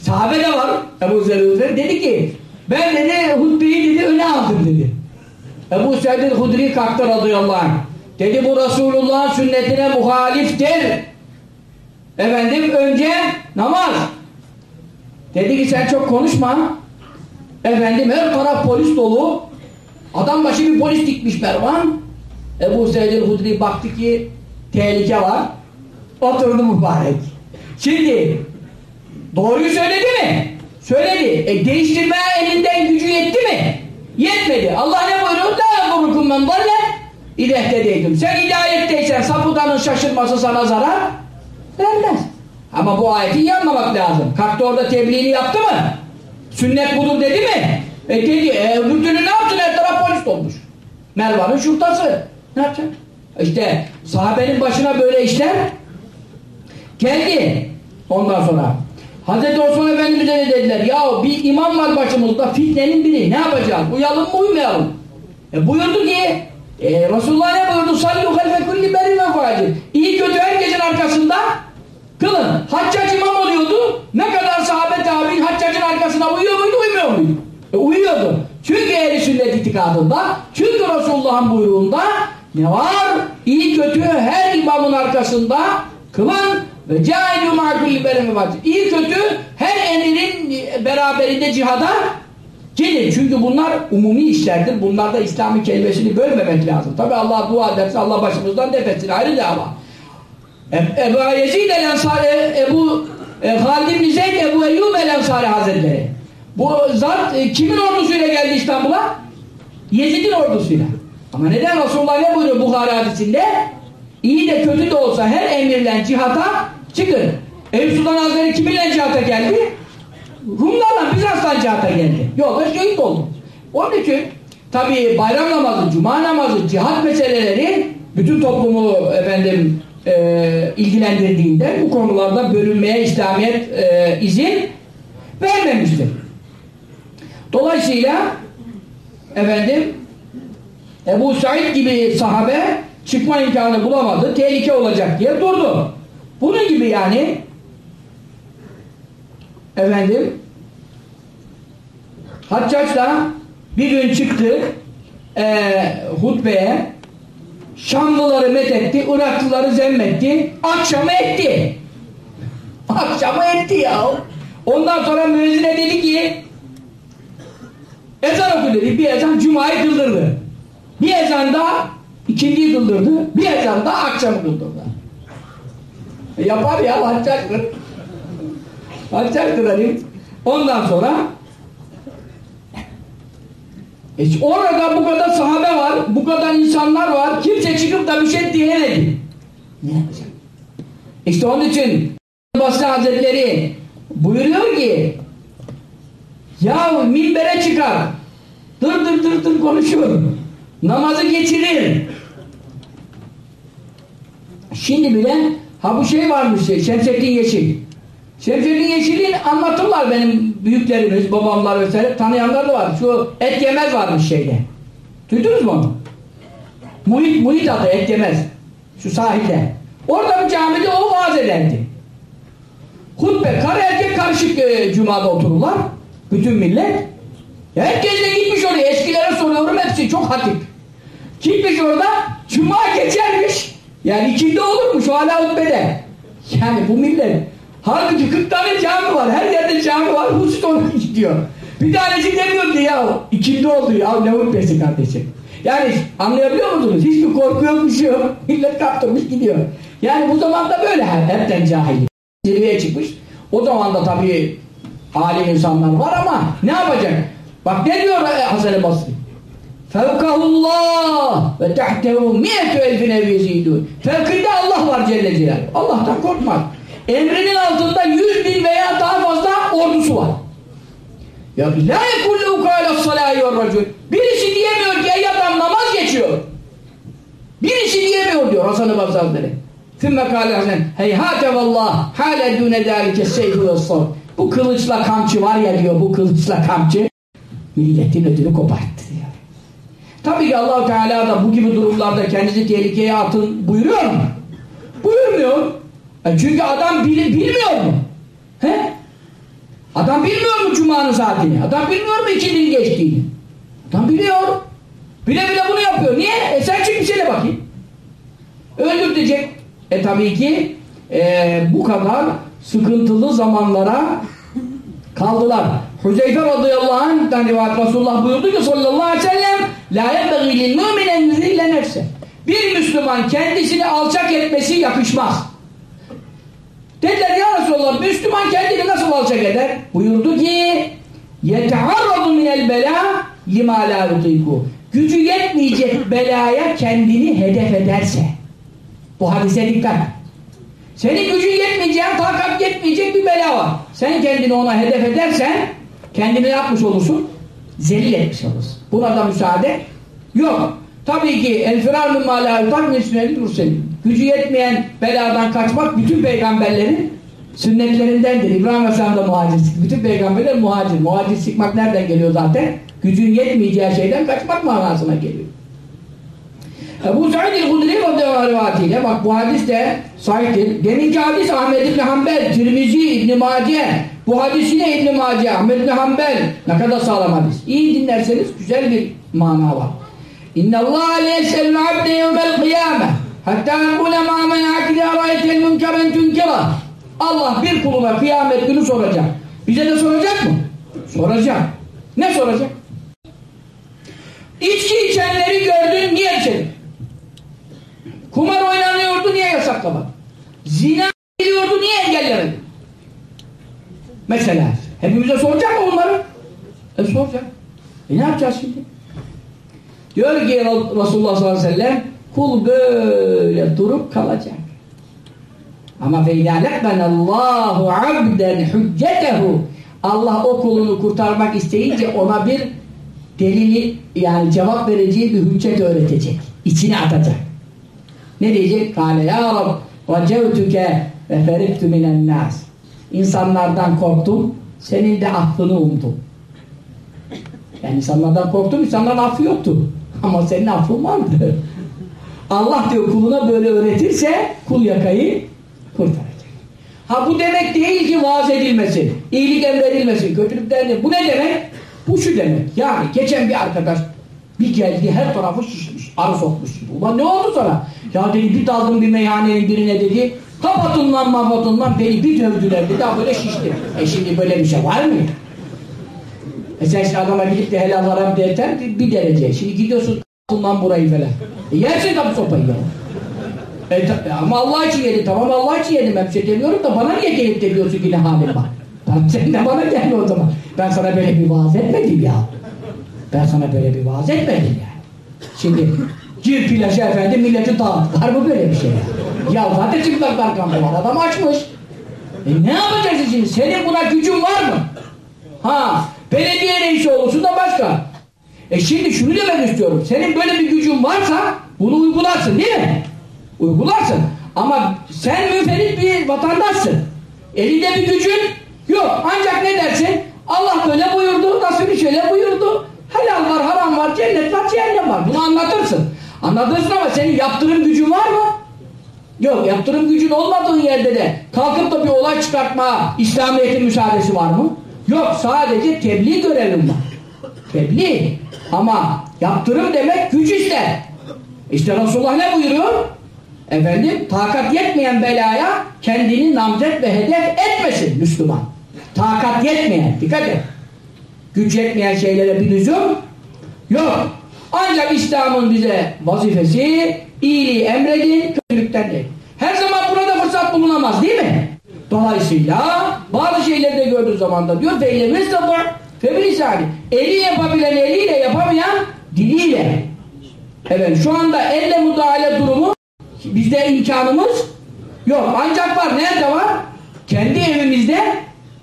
Sahabe de var. Ebu Zerre dedi ki ben dedi hutbeyi dedi öne aldım dedi. Ebu Sa'd Hudri kalktı radıyallahu anh. Dedi bu Resulullah'ın sünnetine muhaliftir. Efendim önce namaz. Dedi ki sen çok konuşma. Efendim her taraf polis dolu. Adam başı bir polis dikmiş Mervan. Ebu Seyyid Hudri baktı ki tehlike var. Oturdu mübarek. Şimdi doğruyu söyledi mi? Söyledi. E değiştirme elinden gücü yetti mi? Yetmedi. Allah ne buyuruyor? La yakurukum men dalle İlehtedeydim. Sen hidayetteysen sapıdanın şaşırması sana zarar vermez. Ama bu ayeti iyi anlamak lazım. Kalktı orada tebliğini yaptı mı? Sünnet budur dedi mi? E dedi. E öbürtünü ne yaptın? Her taraf polis olmuş. Mervan'ın şurtası. Ne yapacak? İşte sahabenin başına böyle işler geldi. Ondan sonra Hazreti Osman Efendimiz'e ne dediler? Ya bir imam var başımızda fitnenin biri. Ne yapacağız? Uyalım mı uymayalım? E buyurdu ki e, Resulullah ne buyurdu? Sallu halfe kulli berin ve İyi kötü herkesin arkasında kılın. Haccac imam oluyordu. Ne kadar sahabe tabi'in haccacın arkasına uyuyor muydu uymuyor muydu? E, uyuyordu. Çünkü ehli sünnet itikadında çünkü Resulullah'ın buyruğunda ne var? İyi kötü her imamın arkasında kılın ve cailu ma'kulli berin ve İyi kötü her emirin beraberinde cihada Gelin çünkü bunlar umumi işlerdir. Bunlarda İslami kelimesini bölmemek lazım. Tabi Allah dua ederse Allah başımızdan defetsin ayrı dava. Ebu Yezid el-Ensari Ebu e, Halid ibn Zeyd Ebu Eyyub el-Ensari Hazretleri. Bu zat e, kimin ordusuyla geldi İstanbul'a? Yezid'in ordusuyla. Ama neden Resulullah ne buyuruyor Bukhari hadisinde? İyi de kötü de olsa her emirlen cihata çıkın. Eyüp Sultan Hazretleri kiminle cihata geldi? Rumlarla Bizans'tan cihata geldi. Yolda şehit oldu. Onun için tabi bayram namazı, cuma namazı, cihat meseleleri bütün toplumu efendim e, ilgilendirdiğinde bu konularda bölünmeye İslamiyet e, izin vermemiştir. Dolayısıyla efendim Ebu Said gibi sahabe çıkma imkanı bulamadı, tehlike olacak diye durdu. Bunun gibi yani efendim Haccac da bir gün çıktı e, hutbeye Şamlıları methetti, Iraklıları zemmetti, akşamı etti. Akşamı etti ya. Ondan sonra müezzine dedi ki ezan oku dedi. Bir ezan Cuma'yı kıldırdı. Bir ezan da ikindiyi kıldırdı. Bir ezan da akşamı kıldırdı. E yapar ya, haccaktır. Haccaktır hani. Ondan sonra e orada bu kadar sahabe var, bu kadar insanlar var. Kimse çıkıp da bir şey diyemedi. Ne yapacak? İşte onun için Basri Hazretleri buyuruyor ki ya minbere çıkar dır dır dır dır konuşuyor. Namazı geçirir. Şimdi bile ha bu şey varmış Şemsettin Yeşil. Şemsettin Yeşil'in anlatırlar benim büyüklerimiz, babamlar vesaire tanıyanlar da var. Şu et yemez varmış şeyde. Duydunuz mu onu? Muhit, muhit adı et yemez. Şu sahilde. Orada bir camide o vaaz ederdi. Hutbe, karı erkek karışık e, cumada otururlar. Bütün millet. Ya herkes de gitmiş oraya. Eskilere soruyorum hepsi çok hatip. Gitmiş orada cuma geçermiş. Yani ikindi olurmuş hala hutbede. Yani bu millet halbuki 40 tane cami var. Her yerde cami var. Husus ona gidiyor. Bir tanesi demiyor ki ya ikindi oldu ya ne hutbesi kardeşim. Yani anlayabiliyor musunuz? Hiçbir korku yok bir şey yok. Millet kaptırmış gidiyor. Yani bu zamanda böyle hepten cahil. Zirveye çıkmış. O zaman da tabii alim insanlar var ama ne yapacak? Bak ne diyor Hasan-ı Basri? Fevkahullah ve tehtehu mi'etü elfin ev yezidun. Fevkinde Allah var Celle Celaluhu. Allah'tan korkmaz. Emrinin altında yüz bin veya daha fazla ordusu var. Ya la yekullu kâle salâhi ve racul. Birisi diyemiyor ki ey adam namaz geçiyor. Birisi diyemiyor diyor Hasan-ı Basri Hazretleri. Thümme kâle Hasan heyhâte vallah hâle dûne dâlike seyfü. Bu kılıçla kamçı var ya diyor bu kılıçla kamçı milletin ödünü koparttı. Tabii ki allah Teala da bu gibi durumlarda kendinizi tehlikeye atın buyuruyor mu? Buyurmuyor. E çünkü adam bil, bilmiyor mu? He? Adam bilmiyor mu Cuma'nın saatini? Adam bilmiyor mu ikindinin geçtiğini? Adam biliyor. Bile bile bunu yapıyor. Niye? E sen bir şeyle bakayım. Öldürtecek. E tabii ki e, bu kadar sıkıntılı zamanlara kaldılar. Huzeyfe radıyallahu anh'dan rivayet Resulullah buyurdu ki sallallahu aleyhi ve sellem La yebbeği lil müminen yüzille Bir Müslüman kendisini alçak etmesi yakışmaz. Dediler ya Resulallah Müslüman kendini nasıl alçak eder? Buyurdu ki yetearradu minel bela lima la yutiku Gücü yetmeyecek belaya kendini hedef ederse bu hadise dikkat. Senin gücün yetmeyeceğin, takat yetmeyecek bir bela var. Sen kendini ona hedef edersen kendini yapmış olursun? Zelil etmiş olursun. Buna da müsaade yok. Tabii ki el firar min ma la yutak min sünnetil Gücü yetmeyen beladan kaçmak bütün peygamberlerin sünnetlerindendir. İbrahim Aleyhisselam da. Bütün peygamberler muhacir. Muhacir çıkmak nereden geliyor zaten? Gücün yetmeyeceği şeyden kaçmak manasına geliyor. Ebu Sa'id el-Hudri radıyallahu bak bu hadis de sahiptir. Deminki hadis Ahmed ibn Hanbel, Tirmizi, İbn Mace. Bu hadis yine İbn Mace, Ahmed ibn Hanbel. Ne kadar sağlam hadis. İyi dinlerseniz güzel bir mana var. İnna Allah leysel abde yevmel kıyame. Hatta nekule ma men akide rayetel münkeren tünkira. Allah bir kuluna kıyamet günü soracak. Bize de soracak mı? Soracak. Ne soracak? İçki içenleri gördün niye içedin? Kumar oynanıyordu niye yasaklamadı? Zina ediliyordu niye engellemedi? Mesela hepimize soracak mı bunları? E soracak. E ne yapacağız şimdi? Diyor ki Resulullah sallallahu aleyhi ve sellem kul böyle durup kalacak. Ama feylâ Allahu abden hüccetehu Allah o kulunu kurtarmak isteyince ona bir delili yani cevap vereceği bir hüccet öğretecek. İçine atacak. Ne diyecek? Kale ya Rab racevtüke ve feriktü minen nas. İnsanlardan korktum, senin de affını umdum. Yani insanlardan korktum, insanların affı yoktu. Ama senin affın vardı. Allah diyor kuluna böyle öğretirse kul yakayı kurtaracak. Ha bu demek değil ki vaaz edilmesin, iyilik emredilmesin, kötülük denir. Bu ne demek? Bu şu demek. Yani geçen bir arkadaş bir geldi her tarafı şişmiş, arı sokmuş. Ulan ne oldu sana? Ya dedi bir daldım bir meyhanenin birine dedi. Kapatın lan mafatın lan beni bir dövdüler dedi. Daha böyle şişti. E şimdi böyle bir şey var mı? E sen şimdi adama gidip de helal haram derken bir derece. Şimdi gidiyorsun lan burayı falan. E yersin tabi sopayı ya. E, ama Allah için yedim. Tamam Allah için yedim. Bir şey demiyorum da bana niye gelip de diyorsun ki ne halim var? Tamam sen de bana gelme o zaman. Ben sana böyle bir vaaz etmedim ya. Ben sana böyle bir vaaz etmedim yani. Şimdi gir plaja efendim milleti dağıt. Var mı böyle bir şey ya? Zaten çıplaklar kampı var. Adam açmış. E ne yapacaksın şimdi? Senin buna gücün var mı? Ha, belediye reisi olursun da başka. E şimdi şunu demek istiyorum. Senin böyle bir gücün varsa bunu uygularsın değil mi? Uygularsın. Ama sen müferit bir vatandaşsın. Elinde bir gücün yok. Ancak ne dersin? Allah böyle buyurdu, Resulü şöyle buyurdu. Helal var, haram var, cennet var, cehennem var. Bunu anlatırsın. Anlatırsın ama senin yaptırım gücün var mı? Yok, yaptırım gücün olmadığı yerde de kalkıp da bir olay çıkartma İslamiyet'in müsaadesi var mı? Yok, sadece tebliğ görevim var. Tebliğ. Ama yaptırım demek güç ister. İşte Resulullah ne buyuruyor? efendim takat yetmeyen belaya kendini namzet ve hedef etmesin Müslüman. Takat yetmeyen, dikkat et. Güç yetmeyen şeylere bir lüzum yok. Ancak İslam'ın bize vazifesi iyiliği emredin, kötülükten değil. Her zaman burada fırsat bulunamaz değil mi? Dolayısıyla bazı şeyleri de gördüğü zaman da diyor feylemiz sabır febilisani. Eli yapabilen eliyle yapamayan diliyle. Evet şu anda elle müdahale durumu bizde imkanımız yok. Ancak var. Nerede var? Kendi evimizde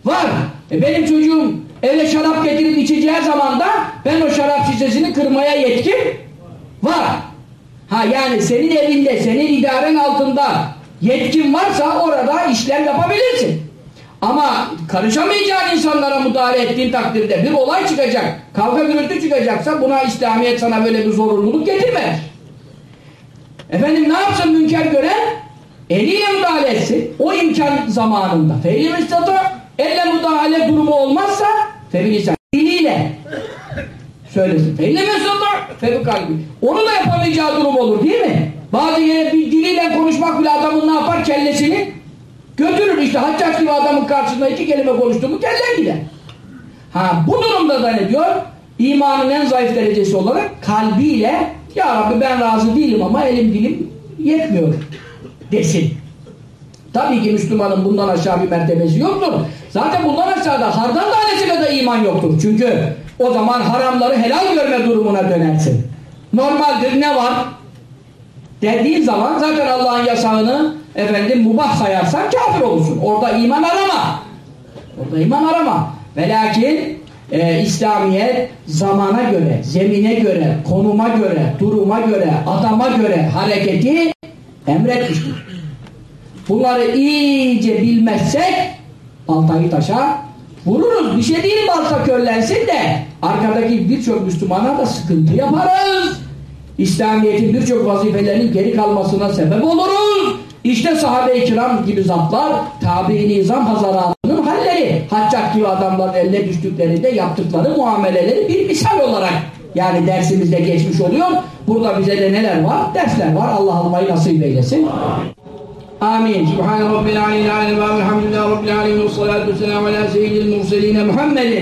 var. E benim çocuğum eve şarap getirip içeceği zaman da ben o şarap şişesini kırmaya yetkim var. Ha yani senin evinde, senin idaren altında yetkin varsa orada işlem yapabilirsin. Ama karışamayacağın insanlara müdahale ettiğin takdirde bir olay çıkacak, kavga gürültü çıkacaksa buna İslamiyet sana böyle bir zorunluluk getirmez. Efendim ne yapsın münker gören? Eliyle müdahale etsin. O imkan zamanında. Feyli müstatı elle müdahale durumu olmazsa febilisan. Diliyle söylesin. Feyli müstatı febi kalbi. Onu da yapamayacağı durum olur değil mi? Bazı yere bir diliyle konuşmak bile adamın ne yapar? Kellesini götürür işte. Haccak gibi adamın karşısında iki kelime konuştu mu kellen gider. Ha bu durumda da ne diyor? İmanın en zayıf derecesi olarak kalbiyle ya Rabbi ben razı değilim ama elim dilim yetmiyor desin. Tabii ki Müslümanın bundan aşağı bir mertebesi yoktur. Zaten bundan aşağıda hardan tanesi kadar iman yoktur. Çünkü o zaman haramları helal görme durumuna dönersin. Normaldir ne var? Dediğin zaman zaten Allah'ın yasağını efendim mubah sayarsan kafir olursun. Orada iman arama. Orada iman arama. Ve lakin e, İslamiyet zamana göre, zemine göre, konuma göre, duruma göre, adama göre hareketi emretmiştir. Bunları iyice bilmezsek baltayı taşa vururuz. Bir şey değil balta körlensin de arkadaki birçok Müslümana da sıkıntı yaparız. İslamiyet'in birçok vazifelerinin geri kalmasına sebep oluruz. İşte sahabe-i kiram gibi zatlar tabi-i nizam hazaratının halleri. Haccak gibi adamların eline düştüklerinde yaptıkları muameleleri bir misal olarak yani dersimizde geçmiş oluyor. Burada bize de neler var? Dersler var. Allah almayı nasip eylesin. آمين. سبحان رب العالمين العالمين الحمد لله رب العالمين. والصلاة والسلام على سيد المرسلين محمد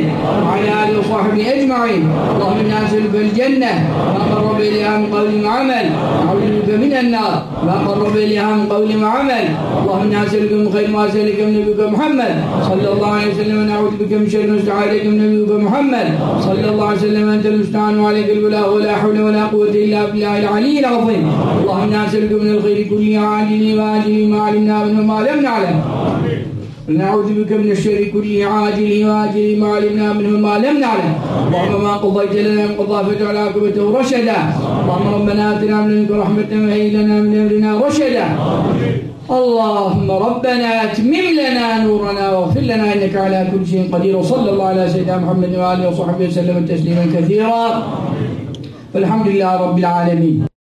وعلى آله وصحبه أجمعين. اللهم إنا نسألك الجنة. ما قرب إليها من قول وعمل. نعوذ بك من النار. ما قرب إليها من قول وعمل. اللهم إنا نسألك من خير ما سألك من نبيك محمد. صلى الله عليه وسلم. ونعوذ بك من شر ما استعاذك من نبيك محمد. صلى الله عليه وسلم. أنت المستعان وعليك البلاغ ولا حول ولا قوة إلا بالله العلي العظيم. اللهم إنا نسألك من الخير كله عاجله وآجله ما علمنا منه ما لم نعلم. نعوذ بك من الشر كله عاجله واجله ما علمنا منه ما لم نعلم. اللهم ما قضيت لنا من قضاء فاجعل عاقبته رشدا. اللهم ربنا آتنا من لدنك رحمة وهيئ لنا من أمرنا رشدا. اللهم ربنا أتمم لنا نورنا واغفر لنا إنك على كل شيء قدير. وصلى الله على سيدنا محمد وآله وصحبه وسلم تسليما كثيرا. والحمد لله رب العالمين.